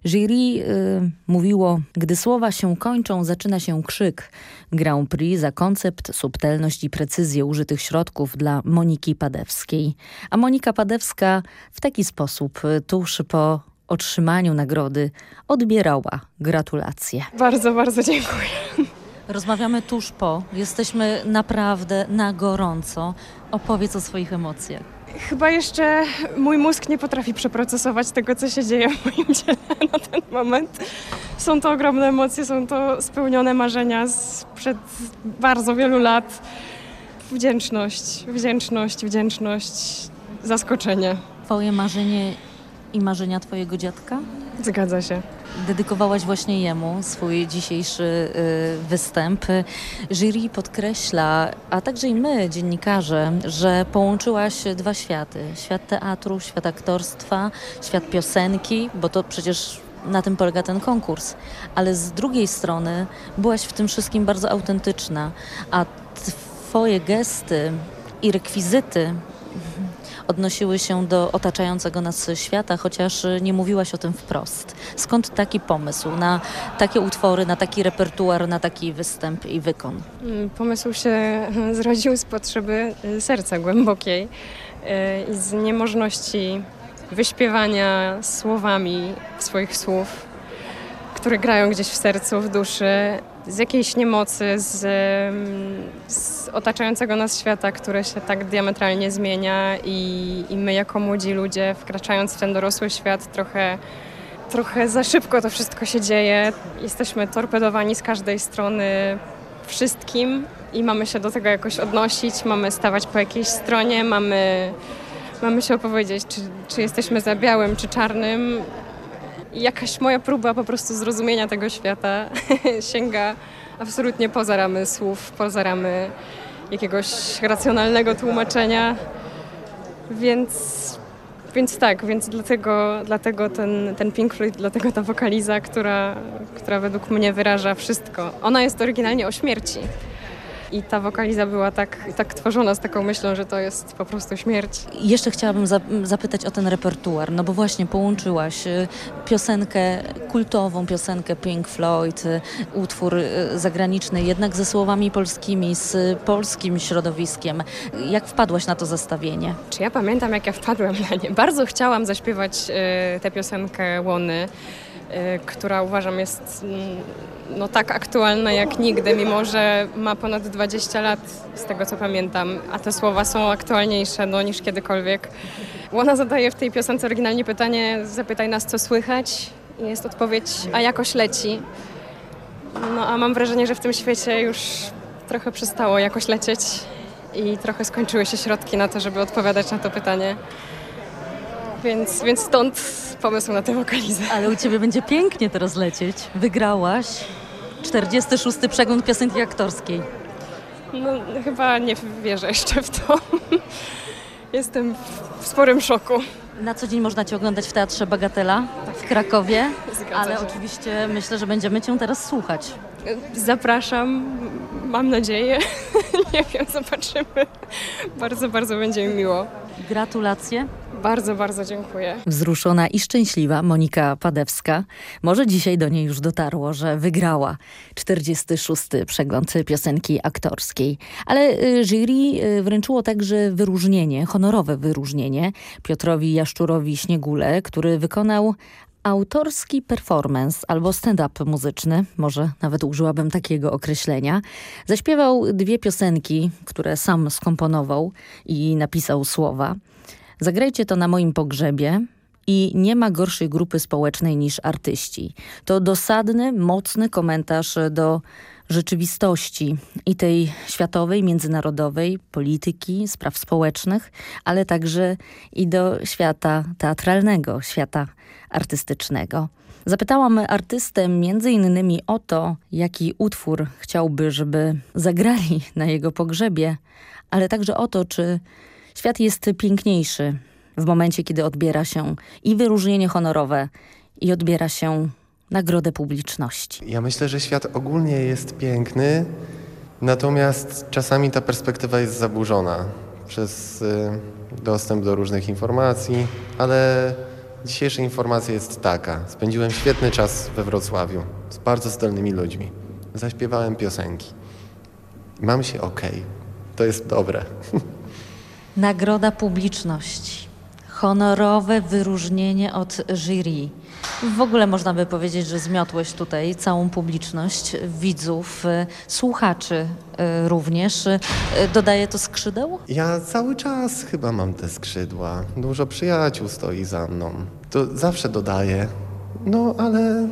Speaker 24: Jury y, mówiło, gdy słowa się kończą, zaczyna się krzyk. Grand Prix za koncept, subtelność i precyzję użytych środków dla Moniki Padewskiej. A Monika Padewska w taki sposób, y, tuż po otrzymaniu nagrody, odbierała gratulacje.
Speaker 26: Bardzo, bardzo dziękuję.
Speaker 24: Rozmawiamy tuż po. Jesteśmy naprawdę na gorąco. Opowiedz o swoich emocjach.
Speaker 26: Chyba jeszcze mój mózg nie potrafi przeprocesować tego, co się dzieje w moim ciele na ten moment. Są to ogromne emocje, są to spełnione marzenia sprzed bardzo wielu lat. Wdzięczność, wdzięczność, wdzięczność, zaskoczenie.
Speaker 24: Twoje marzenie i marzenia twojego dziadka?
Speaker 26: Zgadza się.
Speaker 24: Dedykowałaś właśnie jemu swój dzisiejszy y, występ. Jury podkreśla, a także i my, dziennikarze, że połączyłaś dwa światy. Świat teatru, świat aktorstwa, świat piosenki, bo to przecież na tym polega ten konkurs. Ale z drugiej strony byłaś w tym wszystkim bardzo autentyczna, a twoje gesty i rekwizyty odnosiły się do otaczającego nas świata, chociaż nie mówiłaś o tym wprost. Skąd taki pomysł na takie utwory, na taki repertuar, na taki występ i wykon?
Speaker 26: Mm, Pomysł się zrodził z potrzeby y, serca głębokiej y, i z niemożności wyśpiewania słowami swoich słów, które grają gdzieś w sercu, w duszy, z jakiejś niemocy, z, z otaczającego nas świata, które się tak diametralnie zmienia i, i my jako młodzi ludzie, wkraczając w ten dorosły świat, trochę trochę za szybko to wszystko się dzieje. Jesteśmy torpedowani z każdej strony wszystkim i mamy się do tego jakoś odnosić, mamy stawać po jakiejś stronie, mamy, mamy się opowiedzieć, czy, czy jesteśmy za białym, czy czarnym. Jakaś moja próba po prostu zrozumienia tego świata sięga absolutnie poza ramy słów, poza ramy jakiegoś racjonalnego tłumaczenia. Więc, więc tak, więc dlatego, dlatego ten, ten Pink Floyd, dlatego ta wokaliza, która, która według mnie wyraża wszystko. Ona jest oryginalnie o śmierci. I ta wokaliza była tak, tak tworzona z taką myślą, że to jest po prostu śmierć.
Speaker 24: Jeszcze chciałabym za zapytać o ten repertuar, no bo właśnie połączyłaś y, piosenkę, kultową piosenkę Pink Floyd, y, utwór y, zagraniczny, jednak ze słowami polskimi, z polskim środowiskiem. Jak wpadłaś na to zestawienie?
Speaker 26: Czy ja pamiętam, jak ja wpadłam na nie? Bardzo chciałam zaśpiewać tę piosenkę Łony, która uważam jest mm, no, tak aktualna jak nigdy, mimo że ma ponad 20 lat, z tego co pamiętam, a te słowa są aktualniejsze no, niż kiedykolwiek. Łona zadaje w tej piosence oryginalnie pytanie zapytaj nas, co słychać i jest odpowiedź, a jakoś leci. No a mam wrażenie, że w tym świecie już trochę przestało jakoś lecieć i trochę skończyły się środki na to, żeby odpowiadać na to pytanie. Więc, więc stąd pomysł na tę wokalizę.
Speaker 24: Ale u ciebie będzie pięknie teraz lecieć. Wygrałaś 46. przegląd piosenki aktorskiej.
Speaker 26: No chyba nie wierzę jeszcze w to. Jestem w sporym szoku.
Speaker 24: Na co dzień można Cię oglądać w Teatrze Bagatela w Krakowie, ale oczywiście myślę, że będziemy Cię teraz słuchać.
Speaker 26: Zapraszam, mam nadzieję. Nie wiem, zobaczymy. Bardzo, bardzo będzie mi miło.
Speaker 24: Gratulacje.
Speaker 26: Bardzo, bardzo dziękuję.
Speaker 24: Wzruszona i szczęśliwa Monika Padewska. Może dzisiaj do niej już dotarło, że wygrała 46. przegląd piosenki aktorskiej. Ale y, jury y, wręczyło także wyróżnienie, honorowe wyróżnienie Piotrowi Jaszczurowi Śniegule, który wykonał autorski performance albo stand-up muzyczny, może nawet użyłabym takiego określenia. Zaśpiewał dwie piosenki, które sam skomponował i napisał słowa. Zagrajcie to na moim pogrzebie i nie ma gorszej grupy społecznej niż artyści. To dosadny, mocny komentarz do rzeczywistości i tej światowej, międzynarodowej, polityki, spraw społecznych, ale także i do świata teatralnego, świata artystycznego. Zapytałam artystę innymi o to, jaki utwór chciałby, żeby zagrali na jego pogrzebie, ale także o to, czy świat jest piękniejszy w momencie, kiedy odbiera się i wyróżnienie honorowe, i odbiera się nagrodę publiczności.
Speaker 27: Ja myślę, że świat ogólnie jest piękny, natomiast czasami ta perspektywa jest zaburzona przez y, dostęp do różnych informacji, ale dzisiejsza informacja jest taka. Spędziłem świetny czas we Wrocławiu z bardzo zdolnymi ludźmi. Zaśpiewałem piosenki. Mam się ok. To jest dobre.
Speaker 24: Nagroda publiczności. Honorowe wyróżnienie od jury. W ogóle można by powiedzieć, że zmiotłeś tutaj całą publiczność, widzów, y, słuchaczy y, również. Y, Dodaje to skrzydeł?
Speaker 27: Ja cały czas chyba mam te skrzydła. Dużo przyjaciół stoi za mną. To zawsze dodaję. No, ale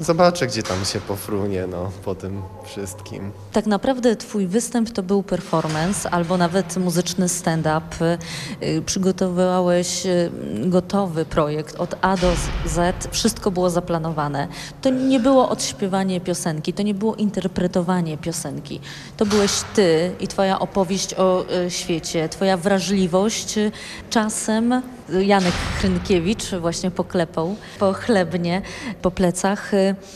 Speaker 27: zobaczę, gdzie tam się pofrunie, no, po tym wszystkim.
Speaker 24: Tak naprawdę twój występ to był performance albo nawet muzyczny stand-up. Y, Przygotowywałeś y, gotowy projekt od A do Z. Wszystko było zaplanowane. To nie było odśpiewanie piosenki, to nie było interpretowanie piosenki. To byłeś ty i twoja opowieść o y, świecie, twoja wrażliwość czasem Janek Hrynkiewicz właśnie poklepał pochlebnie po plecach.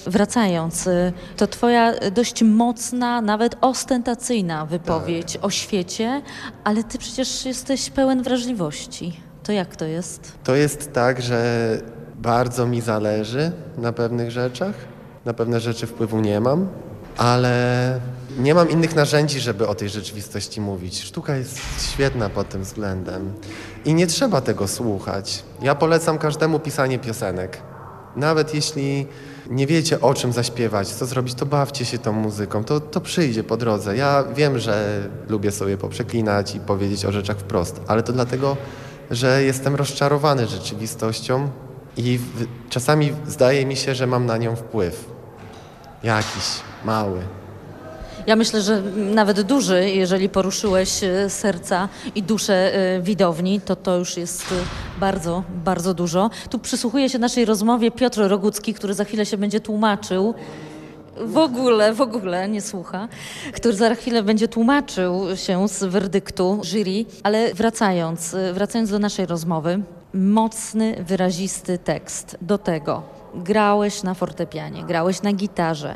Speaker 24: Wracając, to twoja dość mocna, nawet ostentacyjna wypowiedź o świecie, ale ty przecież jesteś pełen wrażliwości. To jak to jest?
Speaker 27: To jest tak, że bardzo mi zależy na pewnych rzeczach. Na pewne rzeczy wpływu nie mam, ale nie mam innych narzędzi, żeby o tej rzeczywistości mówić. Sztuka jest świetna pod tym względem i nie trzeba tego słuchać. Ja polecam każdemu pisanie piosenek. Nawet jeśli nie wiecie o czym zaśpiewać, co zrobić, to bawcie się tą muzyką. To, to przyjdzie po drodze. Ja wiem, że lubię sobie poprzeklinać i powiedzieć o rzeczach wprost, ale to dlatego, że jestem rozczarowany rzeczywistością i w, czasami zdaje mi się, że mam na nią wpływ. Jakiś mały.
Speaker 24: Ja myślę, że nawet duży, jeżeli poruszyłeś e, serca i duszę e, widowni, to to już jest e, bardzo, bardzo dużo. Tu przysłuchuje się naszej rozmowie Piotr Rogucki, który za chwilę się będzie tłumaczył. W ogóle, w ogóle nie słucha, który za chwilę będzie tłumaczył się z werdyktu jury. Ale wracając, wracając do naszej rozmowy, mocny, wyrazisty tekst. Do tego grałeś na fortepianie, grałeś na gitarze,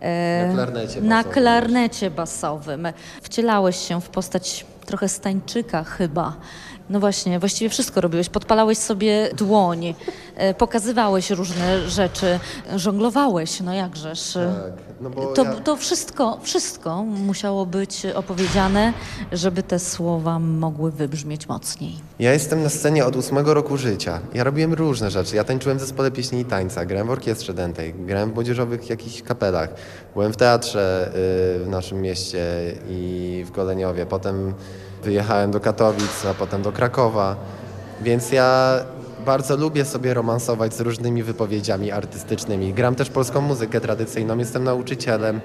Speaker 24: e,
Speaker 27: Na klarnecie
Speaker 24: na
Speaker 27: basowym.
Speaker 24: klarnecie basowym. Wcielałeś się w postać trochę stańczyka chyba. No właśnie, właściwie wszystko robiłeś. Podpalałeś sobie dłoń, e, pokazywałeś różne rzeczy, żonglowałeś, no jakżeż.
Speaker 27: Tak, no bo
Speaker 24: to,
Speaker 27: ja-
Speaker 24: to wszystko, wszystko musiało być opowiedziane, żeby te słowa mogły wybrzmieć mocniej.
Speaker 27: Ja jestem na scenie od ósmego roku życia. Ja robiłem różne rzeczy. Ja tańczyłem w zespole pieśni i tańca, grałem w orkiestrze dętej, grałem w młodzieżowych jakichś kapelach, byłem w teatrze y, w naszym mieście i w Goleniowie. Potem wyjechałem do Katowic, a potem do Krakowa. Więc ja bardzo lubię sobie romansować z różnymi wypowiedziami artystycznymi. Gram też polską muzykę tradycyjną, jestem nauczycielem.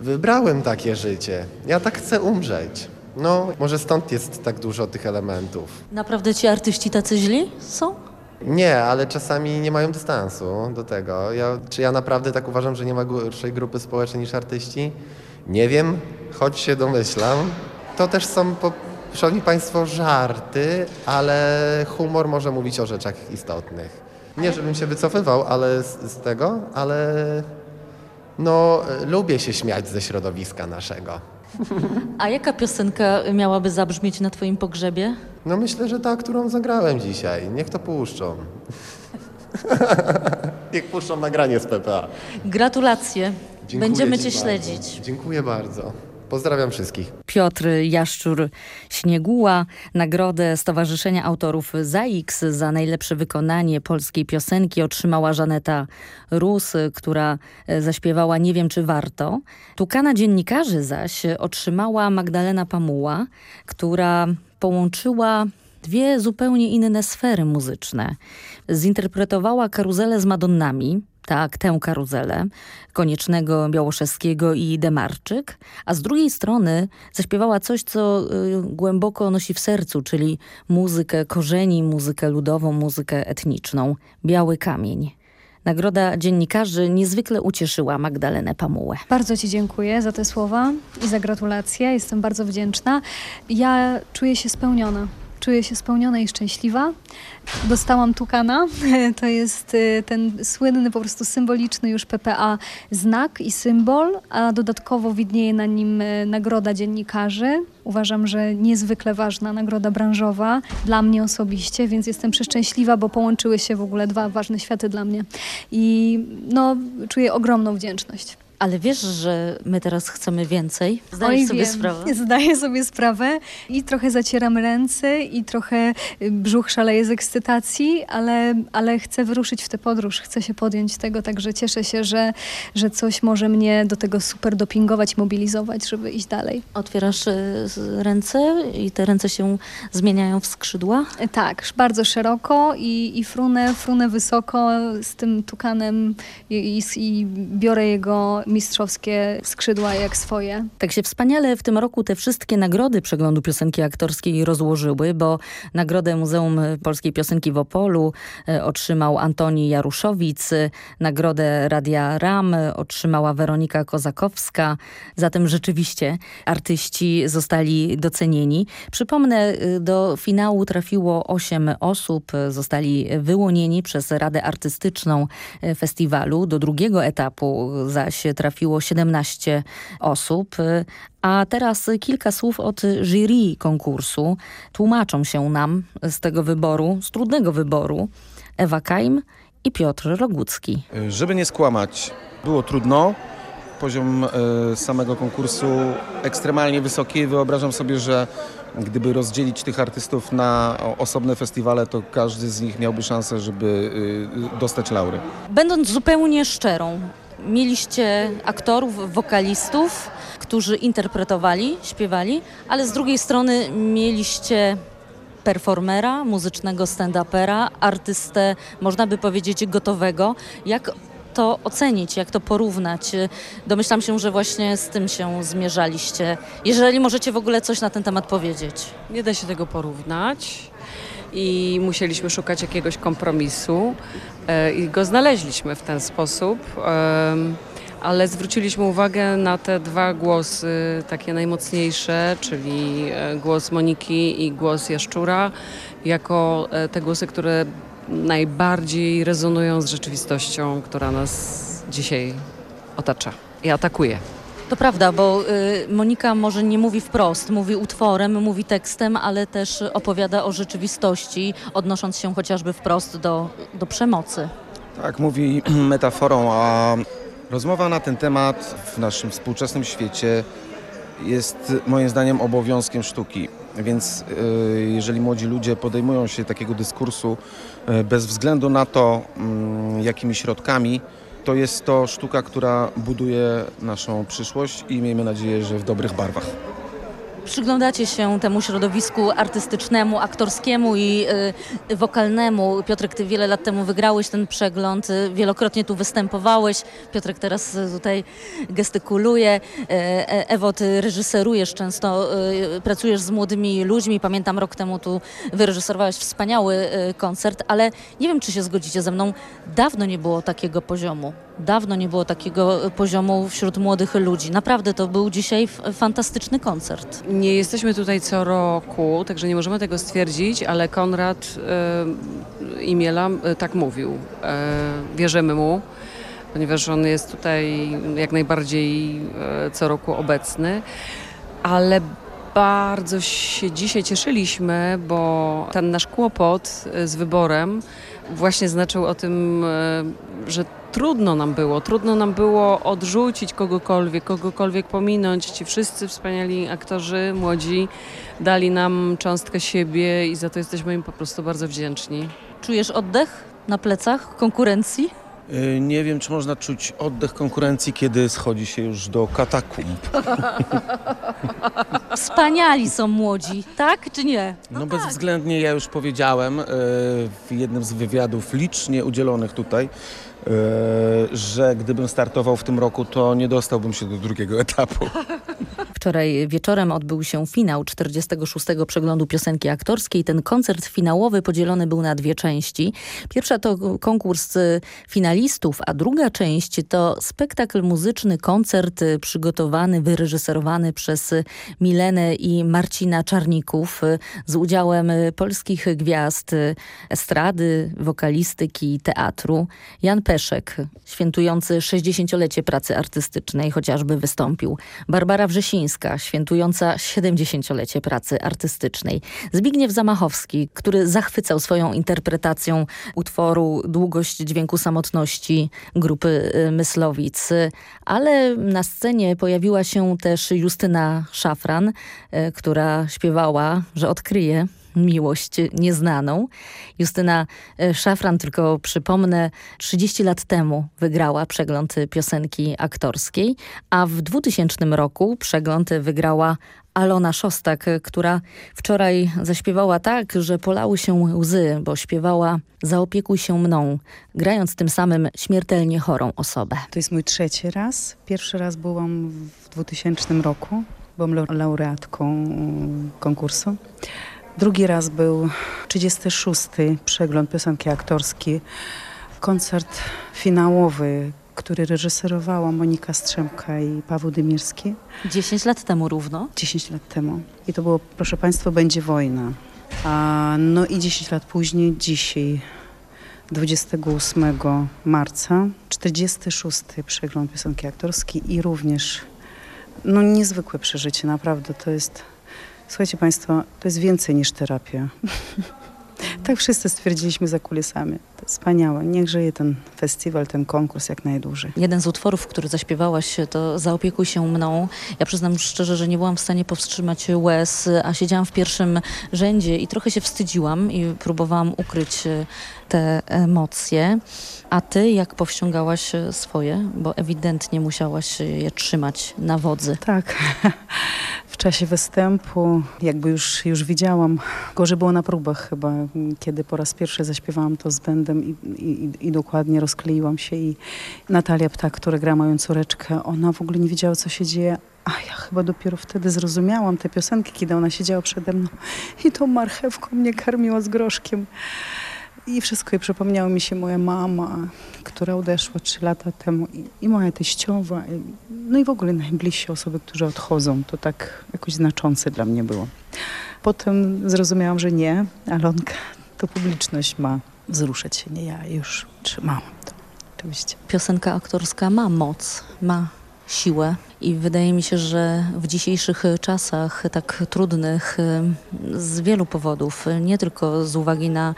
Speaker 27: Wybrałem takie życie. Ja tak chcę umrzeć. No, może stąd jest tak dużo tych elementów.
Speaker 24: Naprawdę ci artyści tacy źli są?
Speaker 27: Nie, ale czasami nie mają dystansu do tego. Ja, czy ja naprawdę tak uważam, że nie ma gorszej grupy społecznej niż artyści? Nie wiem, choć się domyślam. To też są, po, szanowni Państwo, żarty, ale humor może mówić o rzeczach istotnych. Nie, żebym się wycofywał ale z, z tego, ale no, lubię się śmiać ze środowiska naszego.
Speaker 24: A jaka piosenka miałaby zabrzmieć na twoim pogrzebie?
Speaker 27: No myślę, że ta, którą zagrałem dzisiaj. Niech to puszczą. Niech puszczą nagranie z PPA.
Speaker 24: Gratulacje.
Speaker 27: Dziękuję
Speaker 24: Będziemy
Speaker 27: ci
Speaker 24: cię
Speaker 27: bardzo.
Speaker 24: śledzić.
Speaker 27: Dziękuję bardzo. Pozdrawiam wszystkich.
Speaker 24: Piotr Jaszczur Śnieguła, nagrodę Stowarzyszenia Autorów ZAIX za najlepsze wykonanie polskiej piosenki otrzymała Żaneta Rus, która e, zaśpiewała Nie wiem czy warto. Tukana dziennikarzy zaś otrzymała Magdalena Pamuła, która połączyła dwie zupełnie inne sfery muzyczne. Zinterpretowała karuzelę z Madonnami, tak, tę karuzelę, Koniecznego, Białoszewskiego i Demarczyk, a z drugiej strony zaśpiewała coś, co y, głęboko nosi w sercu, czyli muzykę korzeni, muzykę ludową, muzykę etniczną. Biały kamień. Nagroda dziennikarzy niezwykle ucieszyła Magdalenę Pamułę.
Speaker 28: Bardzo Ci dziękuję za te słowa i za gratulacje. Jestem bardzo wdzięczna. Ja czuję się spełniona. Czuję się spełniona i szczęśliwa. Dostałam tukana. To jest y, ten słynny, po prostu symboliczny już PPA znak i symbol, a dodatkowo widnieje na nim y, nagroda dziennikarzy. Uważam, że niezwykle ważna nagroda branżowa dla mnie osobiście, więc jestem przeszczęśliwa, bo połączyły się w ogóle dwa ważne światy dla mnie. I no, czuję ogromną wdzięczność.
Speaker 24: Ale wiesz, że my teraz chcemy więcej? Zdajesz
Speaker 28: Oj,
Speaker 24: sobie
Speaker 28: wiem.
Speaker 24: sprawę?
Speaker 28: Zdaję sobie sprawę i trochę zacieram ręce i trochę y, brzuch szaleje z ekscytacji, ale, ale chcę wyruszyć w tę podróż, chcę się podjąć tego, także cieszę się, że, że coś może mnie do tego super dopingować, mobilizować, żeby iść dalej.
Speaker 24: Otwierasz y, ręce i te ręce się zmieniają w skrzydła?
Speaker 28: Tak, sz- bardzo szeroko i, i frunę, frunę wysoko z tym tukanem i, i, i biorę jego mistrzowskie skrzydła jak swoje.
Speaker 24: Tak się wspaniale w tym roku te wszystkie nagrody przeglądu piosenki aktorskiej rozłożyły, bo nagrodę Muzeum Polskiej Piosenki w Opolu e, otrzymał Antoni Jaruszowic, e, nagrodę Radia RAM otrzymała Weronika Kozakowska. Zatem rzeczywiście artyści zostali docenieni. Przypomnę, e, do finału trafiło 8 osób, zostali wyłonieni przez Radę Artystyczną festiwalu. Do drugiego etapu zaś trafiło 17 osób. A teraz kilka słów od jury konkursu. Tłumaczą się nam z tego wyboru, z trudnego wyboru, Ewa Kajm i Piotr Rogucki.
Speaker 29: Żeby nie skłamać, było trudno. Poziom e, samego konkursu ekstremalnie wysoki. Wyobrażam sobie, że gdyby rozdzielić tych artystów na osobne festiwale, to każdy z nich miałby szansę, żeby e, dostać laury.
Speaker 24: Będąc zupełnie szczerą, mieliście aktorów, wokalistów, którzy interpretowali, śpiewali, ale z drugiej strony mieliście performera, muzycznego stand-upera, artystę, można by powiedzieć, gotowego. Jak to ocenić, jak to porównać? Domyślam się, że właśnie z tym się zmierzaliście. Jeżeli możecie w ogóle coś na ten temat powiedzieć.
Speaker 30: Nie da się tego porównać i musieliśmy szukać jakiegoś kompromisu e, i go znaleźliśmy w ten sposób. Ale zwróciliśmy uwagę na te dwa głosy, takie najmocniejsze, czyli e, głos Moniki i głos Jaszczura, jako e, te głosy, które najbardziej rezonują z rzeczywistością, która nas dzisiaj otacza i atakuje.
Speaker 24: To prawda, bo y, Monika może nie mówi wprost, mówi utworem, mówi tekstem, ale też opowiada o rzeczywistości, odnosząc się chociażby wprost do, do przemocy.
Speaker 29: Tak, mówi metaforą, a rozmowa na ten temat w naszym współczesnym świecie jest moim zdaniem obowiązkiem sztuki. Więc y, jeżeli młodzi ludzie podejmują się takiego dyskursu y, bez względu na to, y, jakimi środkami, to jest to sztuka, która buduje naszą przyszłość i miejmy nadzieję, że w dobrych barwach
Speaker 24: przyglądacie się temu środowisku artystycznemu, aktorskiemu i y, wokalnemu. Piotrek, ty wiele lat temu wygrałeś ten przegląd, y, wielokrotnie tu występowałeś. Piotrek teraz y, tutaj gestykuluje. Y, Ewo, ty reżyserujesz często, y, pracujesz z młodymi ludźmi. Pamiętam rok temu tu wyreżyserowałeś wspaniały y, koncert, ale nie wiem, czy się zgodzicie ze mną. Dawno nie było takiego poziomu. Dawno nie było takiego poziomu wśród młodych ludzi. Naprawdę to był dzisiaj fantastyczny koncert.
Speaker 30: Nie jesteśmy tutaj co roku, także nie możemy tego stwierdzić, ale Konrad e, Imiela e, tak mówił. E, wierzymy mu, ponieważ on jest tutaj jak najbardziej co roku obecny, ale bardzo się dzisiaj cieszyliśmy, bo ten nasz kłopot z wyborem właśnie znaczył o tym, że trudno nam było. Trudno nam było odrzucić kogokolwiek, kogokolwiek pominąć. Ci wszyscy wspaniali aktorzy, młodzi, dali nam cząstkę siebie i za to jesteśmy im po prostu bardzo wdzięczni.
Speaker 24: Czujesz oddech na plecach konkurencji?
Speaker 29: Y, nie wiem, czy można czuć oddech konkurencji, kiedy schodzi się już do katakumb.
Speaker 24: Wspaniali są młodzi, tak czy nie?
Speaker 29: No, no bezwzględnie, ja już powiedziałem y, w jednym z wywiadów licznie udzielonych tutaj, że gdybym startował w tym roku, to nie dostałbym się do drugiego etapu.
Speaker 24: Wczoraj wieczorem odbył się finał 46. przeglądu piosenki aktorskiej. Ten koncert finałowy podzielony był na dwie części. Pierwsza to konkurs finalistów, a druga część to spektakl muzyczny, koncert przygotowany, wyreżyserowany przez Milenę i Marcina Czarników z udziałem polskich gwiazd estrady, wokalistyki, teatru. Jan Peszek, świętujący 60-lecie pracy artystycznej, chociażby wystąpił. Barbara Wrzesińska, świętująca 70-lecie pracy artystycznej. Zbigniew Zamachowski, który zachwycał swoją interpretacją utworu Długość dźwięku samotności grupy y, Myslowic. Ale na scenie pojawiła się też Justyna Szafran, y, która śpiewała, że odkryje miłość nieznaną. Justyna e, Szafran, tylko przypomnę, 30 lat temu wygrała przegląd piosenki aktorskiej, a w 2000 roku przegląd wygrała Alona Szostak, która wczoraj zaśpiewała tak, że polały się łzy, bo śpiewała Zaopiekuj się mną, grając tym samym śmiertelnie chorą osobę.
Speaker 31: To jest mój trzeci raz. Pierwszy raz byłam w 2000 roku. Byłam laureatką konkursu. Drugi raz był 36. przegląd piosenki aktorskiej. Koncert finałowy, który reżyserowała Monika Strzemka i Paweł Dymirski.
Speaker 24: 10 lat temu równo?
Speaker 31: 10 lat temu. I to było, proszę Państwa, Będzie wojna. A, no i 10 lat później, dzisiaj, 28 marca, 46. przegląd piosenki aktorskiej i również no niezwykłe przeżycie, naprawdę. To jest, słuchajcie Państwo, to jest więcej niż terapia. tak wszyscy stwierdziliśmy za kulisami. To wspaniałe. Niech żyje ten festiwal, ten konkurs jak najdłużej.
Speaker 24: Jeden z utworów, który zaśpiewałaś, to Zaopiekuj się mną. Ja przyznam szczerze, że nie byłam w stanie powstrzymać łez, a siedziałam w pierwszym rzędzie i trochę się wstydziłam i próbowałam ukryć te emocje. A ty jak powściągałaś swoje? Bo ewidentnie musiałaś je trzymać na wodzy.
Speaker 31: Tak. W czasie występu jakby już, już widziałam, gorzej było na próbach chyba, kiedy po raz pierwszy zaśpiewałam to z bendem i, i, i dokładnie rozkleiłam się i Natalia Ptak, która gra moją córeczkę, ona w ogóle nie wiedziała co się dzieje, a ja chyba dopiero wtedy zrozumiałam te piosenki, kiedy ona siedziała przede mną i tą marchewką mnie karmiła z groszkiem. I wszystko i przypomniała mi się moja mama, która odeszła trzy lata temu i, i moja teściowa, i, no i w ogóle najbliższe osoby, które odchodzą. To tak jakoś znaczące dla mnie było. Potem zrozumiałam, że nie, Alonka, to publiczność ma wzruszać się, nie ja już trzymałam to. Oczywiście.
Speaker 24: Piosenka aktorska ma moc, ma siłę. I wydaje mi się, że w dzisiejszych czasach tak trudnych z wielu powodów, nie tylko z uwagi na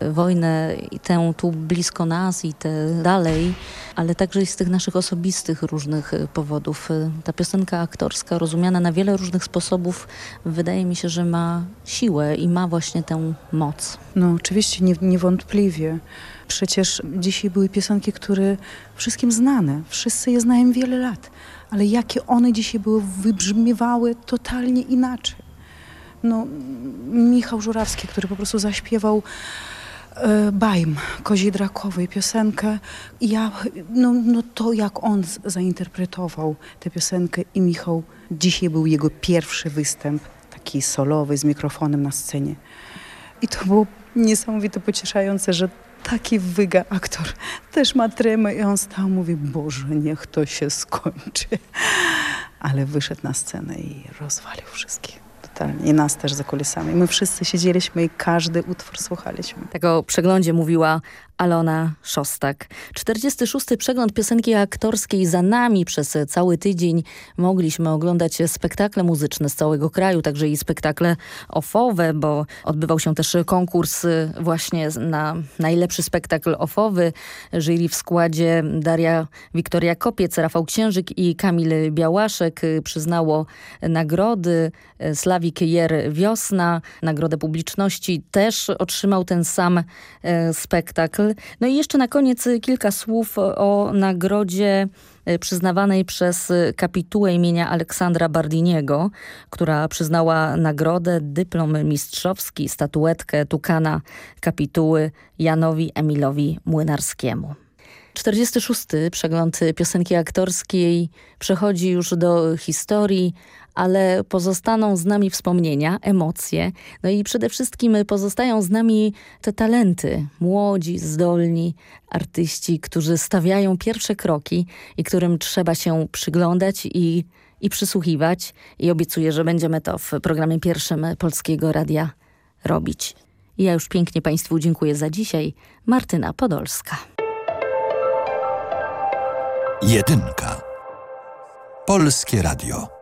Speaker 24: wojnę i tę tu blisko nas i tę dalej, ale także i z tych naszych osobistych różnych powodów. Ta piosenka aktorska, rozumiana na wiele różnych sposobów, wydaje mi się, że ma siłę i ma właśnie tę moc.
Speaker 31: No oczywiście, nie, niewątpliwie. Przecież dzisiaj były piosenki, które wszystkim znane. Wszyscy je znają wiele lat. Ale jakie one dzisiaj były, wybrzmiewały totalnie inaczej. No, Michał Żurawski, który po prostu zaśpiewał e, Bajm, Kozi Drakowej, piosenkę. I ja, no, no to jak on zainterpretował tę piosenkę i Michał, dzisiaj był jego pierwszy występ, taki solowy, z mikrofonem na scenie. I to było niesamowite pocieszające, że taki wyga aktor też ma tremę i on stał, mówi, Boże, niech to się skończy. Ale wyszedł na scenę i rozwalił wszystkich. Totalnie. I nas też za kulisami. My wszyscy siedzieliśmy i każdy utwór słuchaliśmy.
Speaker 24: Tego przeglądzie mówiła Alona Szostak. 46. przegląd piosenki aktorskiej za nami przez cały tydzień. Mogliśmy oglądać spektakle muzyczne z całego kraju, także i spektakle ofowe, bo odbywał się też konkurs właśnie na najlepszy spektakl ofowy. Żyli w składzie Daria Wiktoria Kopiec, Rafał Księżyk i Kamil Białaszek. Przyznało nagrody. Slawik Jer Wiosna, nagrodę publiczności też otrzymał ten sam e, spektakl. No i jeszcze na koniec kilka słów o nagrodzie e, przyznawanej przez kapitułę imienia Aleksandra Bardiniego, która przyznała nagrodę, dyplom mistrzowski, statuetkę Tukana kapituły Janowi Emilowi Młynarskiemu. 46. przegląd piosenki aktorskiej przechodzi już do historii, ale pozostaną z nami wspomnienia, emocje, no i przede wszystkim pozostają z nami te talenty, młodzi, zdolni artyści, którzy stawiają pierwsze kroki i którym trzeba się przyglądać i, i przysłuchiwać i obiecuję, że będziemy to w programie pierwszym Polskiego Radia robić. Ja już pięknie Państwu dziękuję za dzisiaj. Martyna Podolska.
Speaker 4: Jedynka. Polskie Radio.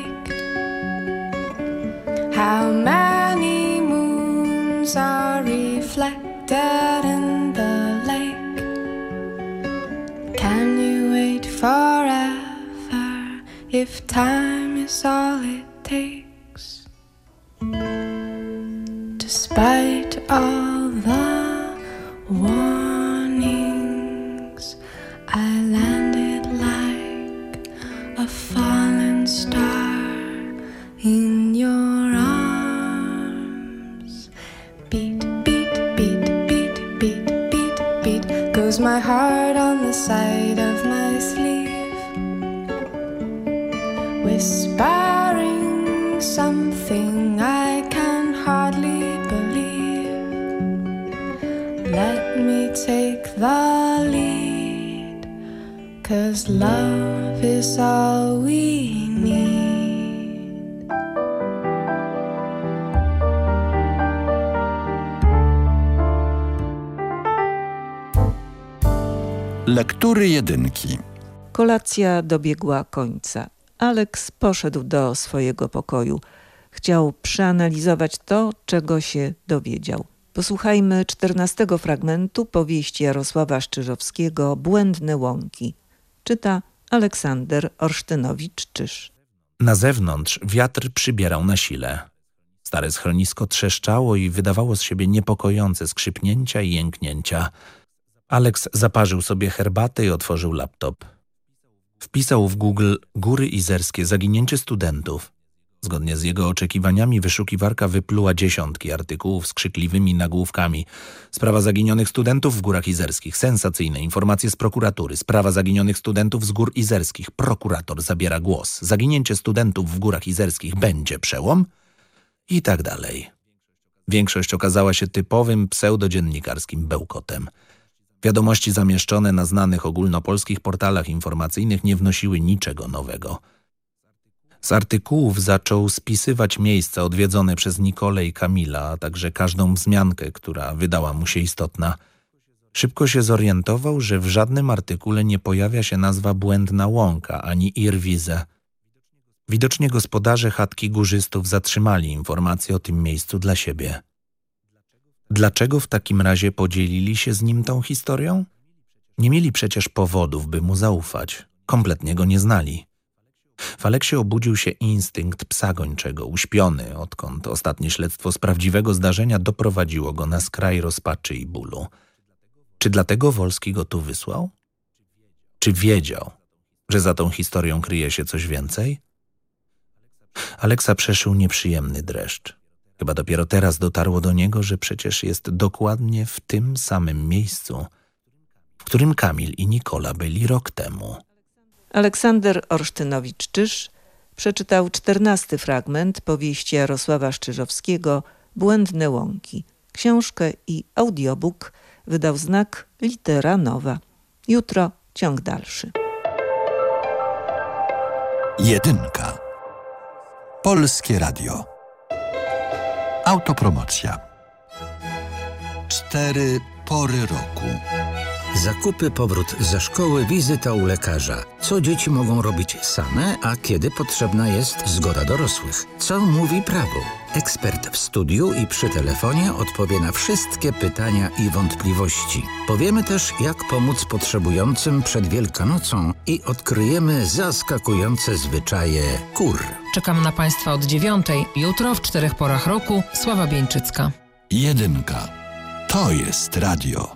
Speaker 25: How many moons are reflected in the lake? Can you wait forever if time is all it takes? Despite all side of my sleeve, whispering something I can hardly believe. Let me take the lead, cause love is all we
Speaker 4: Lektury jedynki.
Speaker 32: Kolacja dobiegła końca. Alex poszedł do swojego pokoju. Chciał przeanalizować to, czego się dowiedział. Posłuchajmy czternastego fragmentu powieści Jarosława Szczyżowskiego Błędne łąki. Czyta Aleksander Orsztynowicz-Czyż.
Speaker 33: Na zewnątrz wiatr przybierał na sile. Stare schronisko trzeszczało i wydawało z siebie niepokojące skrzypnięcia i jęknięcia. Alex zaparzył sobie herbatę i otworzył laptop. Wpisał w Google Góry Izerskie zaginięcie studentów. Zgodnie z jego oczekiwaniami wyszukiwarka wypluła dziesiątki artykułów z krzykliwymi nagłówkami. Sprawa zaginionych studentów w Górach Izerskich. Sensacyjne informacje z prokuratury. Sprawa zaginionych studentów z Gór Izerskich. Prokurator zabiera głos. Zaginięcie studentów w Górach Izerskich będzie przełom? I tak dalej. Większość okazała się typowym pseudodziennikarskim bełkotem. Wiadomości zamieszczone na znanych ogólnopolskich portalach informacyjnych nie wnosiły niczego nowego. Z artykułów zaczął spisywać miejsca odwiedzone przez Nikolę i Kamila, a także każdą wzmiankę, która wydała mu się istotna. Szybko się zorientował, że w żadnym artykule nie pojawia się nazwa Błędna Łąka ani Irwize. Widocznie gospodarze chatki górzystów zatrzymali informacje o tym miejscu dla siebie. Dlaczego w takim razie podzielili się z nim tą historią? Nie mieli przecież powodów, by mu zaufać. Kompletnie go nie znali. W Aleksie obudził się instynkt psa gończego, uśpiony, odkąd ostatnie śledztwo z prawdziwego zdarzenia doprowadziło go na skraj rozpaczy i bólu. Czy dlatego Wolski go tu wysłał? Czy wiedział, że za tą historią kryje się coś więcej? Aleksa przeszył nieprzyjemny dreszcz. Chyba dopiero teraz dotarło do niego, że przecież jest dokładnie w tym samym miejscu, w którym Kamil i Nikola byli rok temu.
Speaker 32: Aleksander Orsztynowicz-Czyż przeczytał czternasty fragment powieści Jarosława Szczyżowskiego Błędne łąki. Książkę i audiobook wydał znak Litera Nowa. Jutro ciąg dalszy.
Speaker 4: Jedynka. Polskie Radio. Autopromocja. Cztery pory roku.
Speaker 34: Zakupy, powrót ze szkoły, wizyta u lekarza. Co dzieci mogą robić same, a kiedy potrzebna jest zgoda dorosłych? Co mówi prawo? Ekspert w studiu i przy telefonie odpowie na wszystkie pytania i wątpliwości. Powiemy też, jak pomóc potrzebującym przed Wielkanocą i odkryjemy zaskakujące zwyczaje kur.
Speaker 28: Czekam na Państwa od dziewiątej. Jutro w czterech porach roku Sława Bieńczycka.
Speaker 4: Jedynka. To jest radio.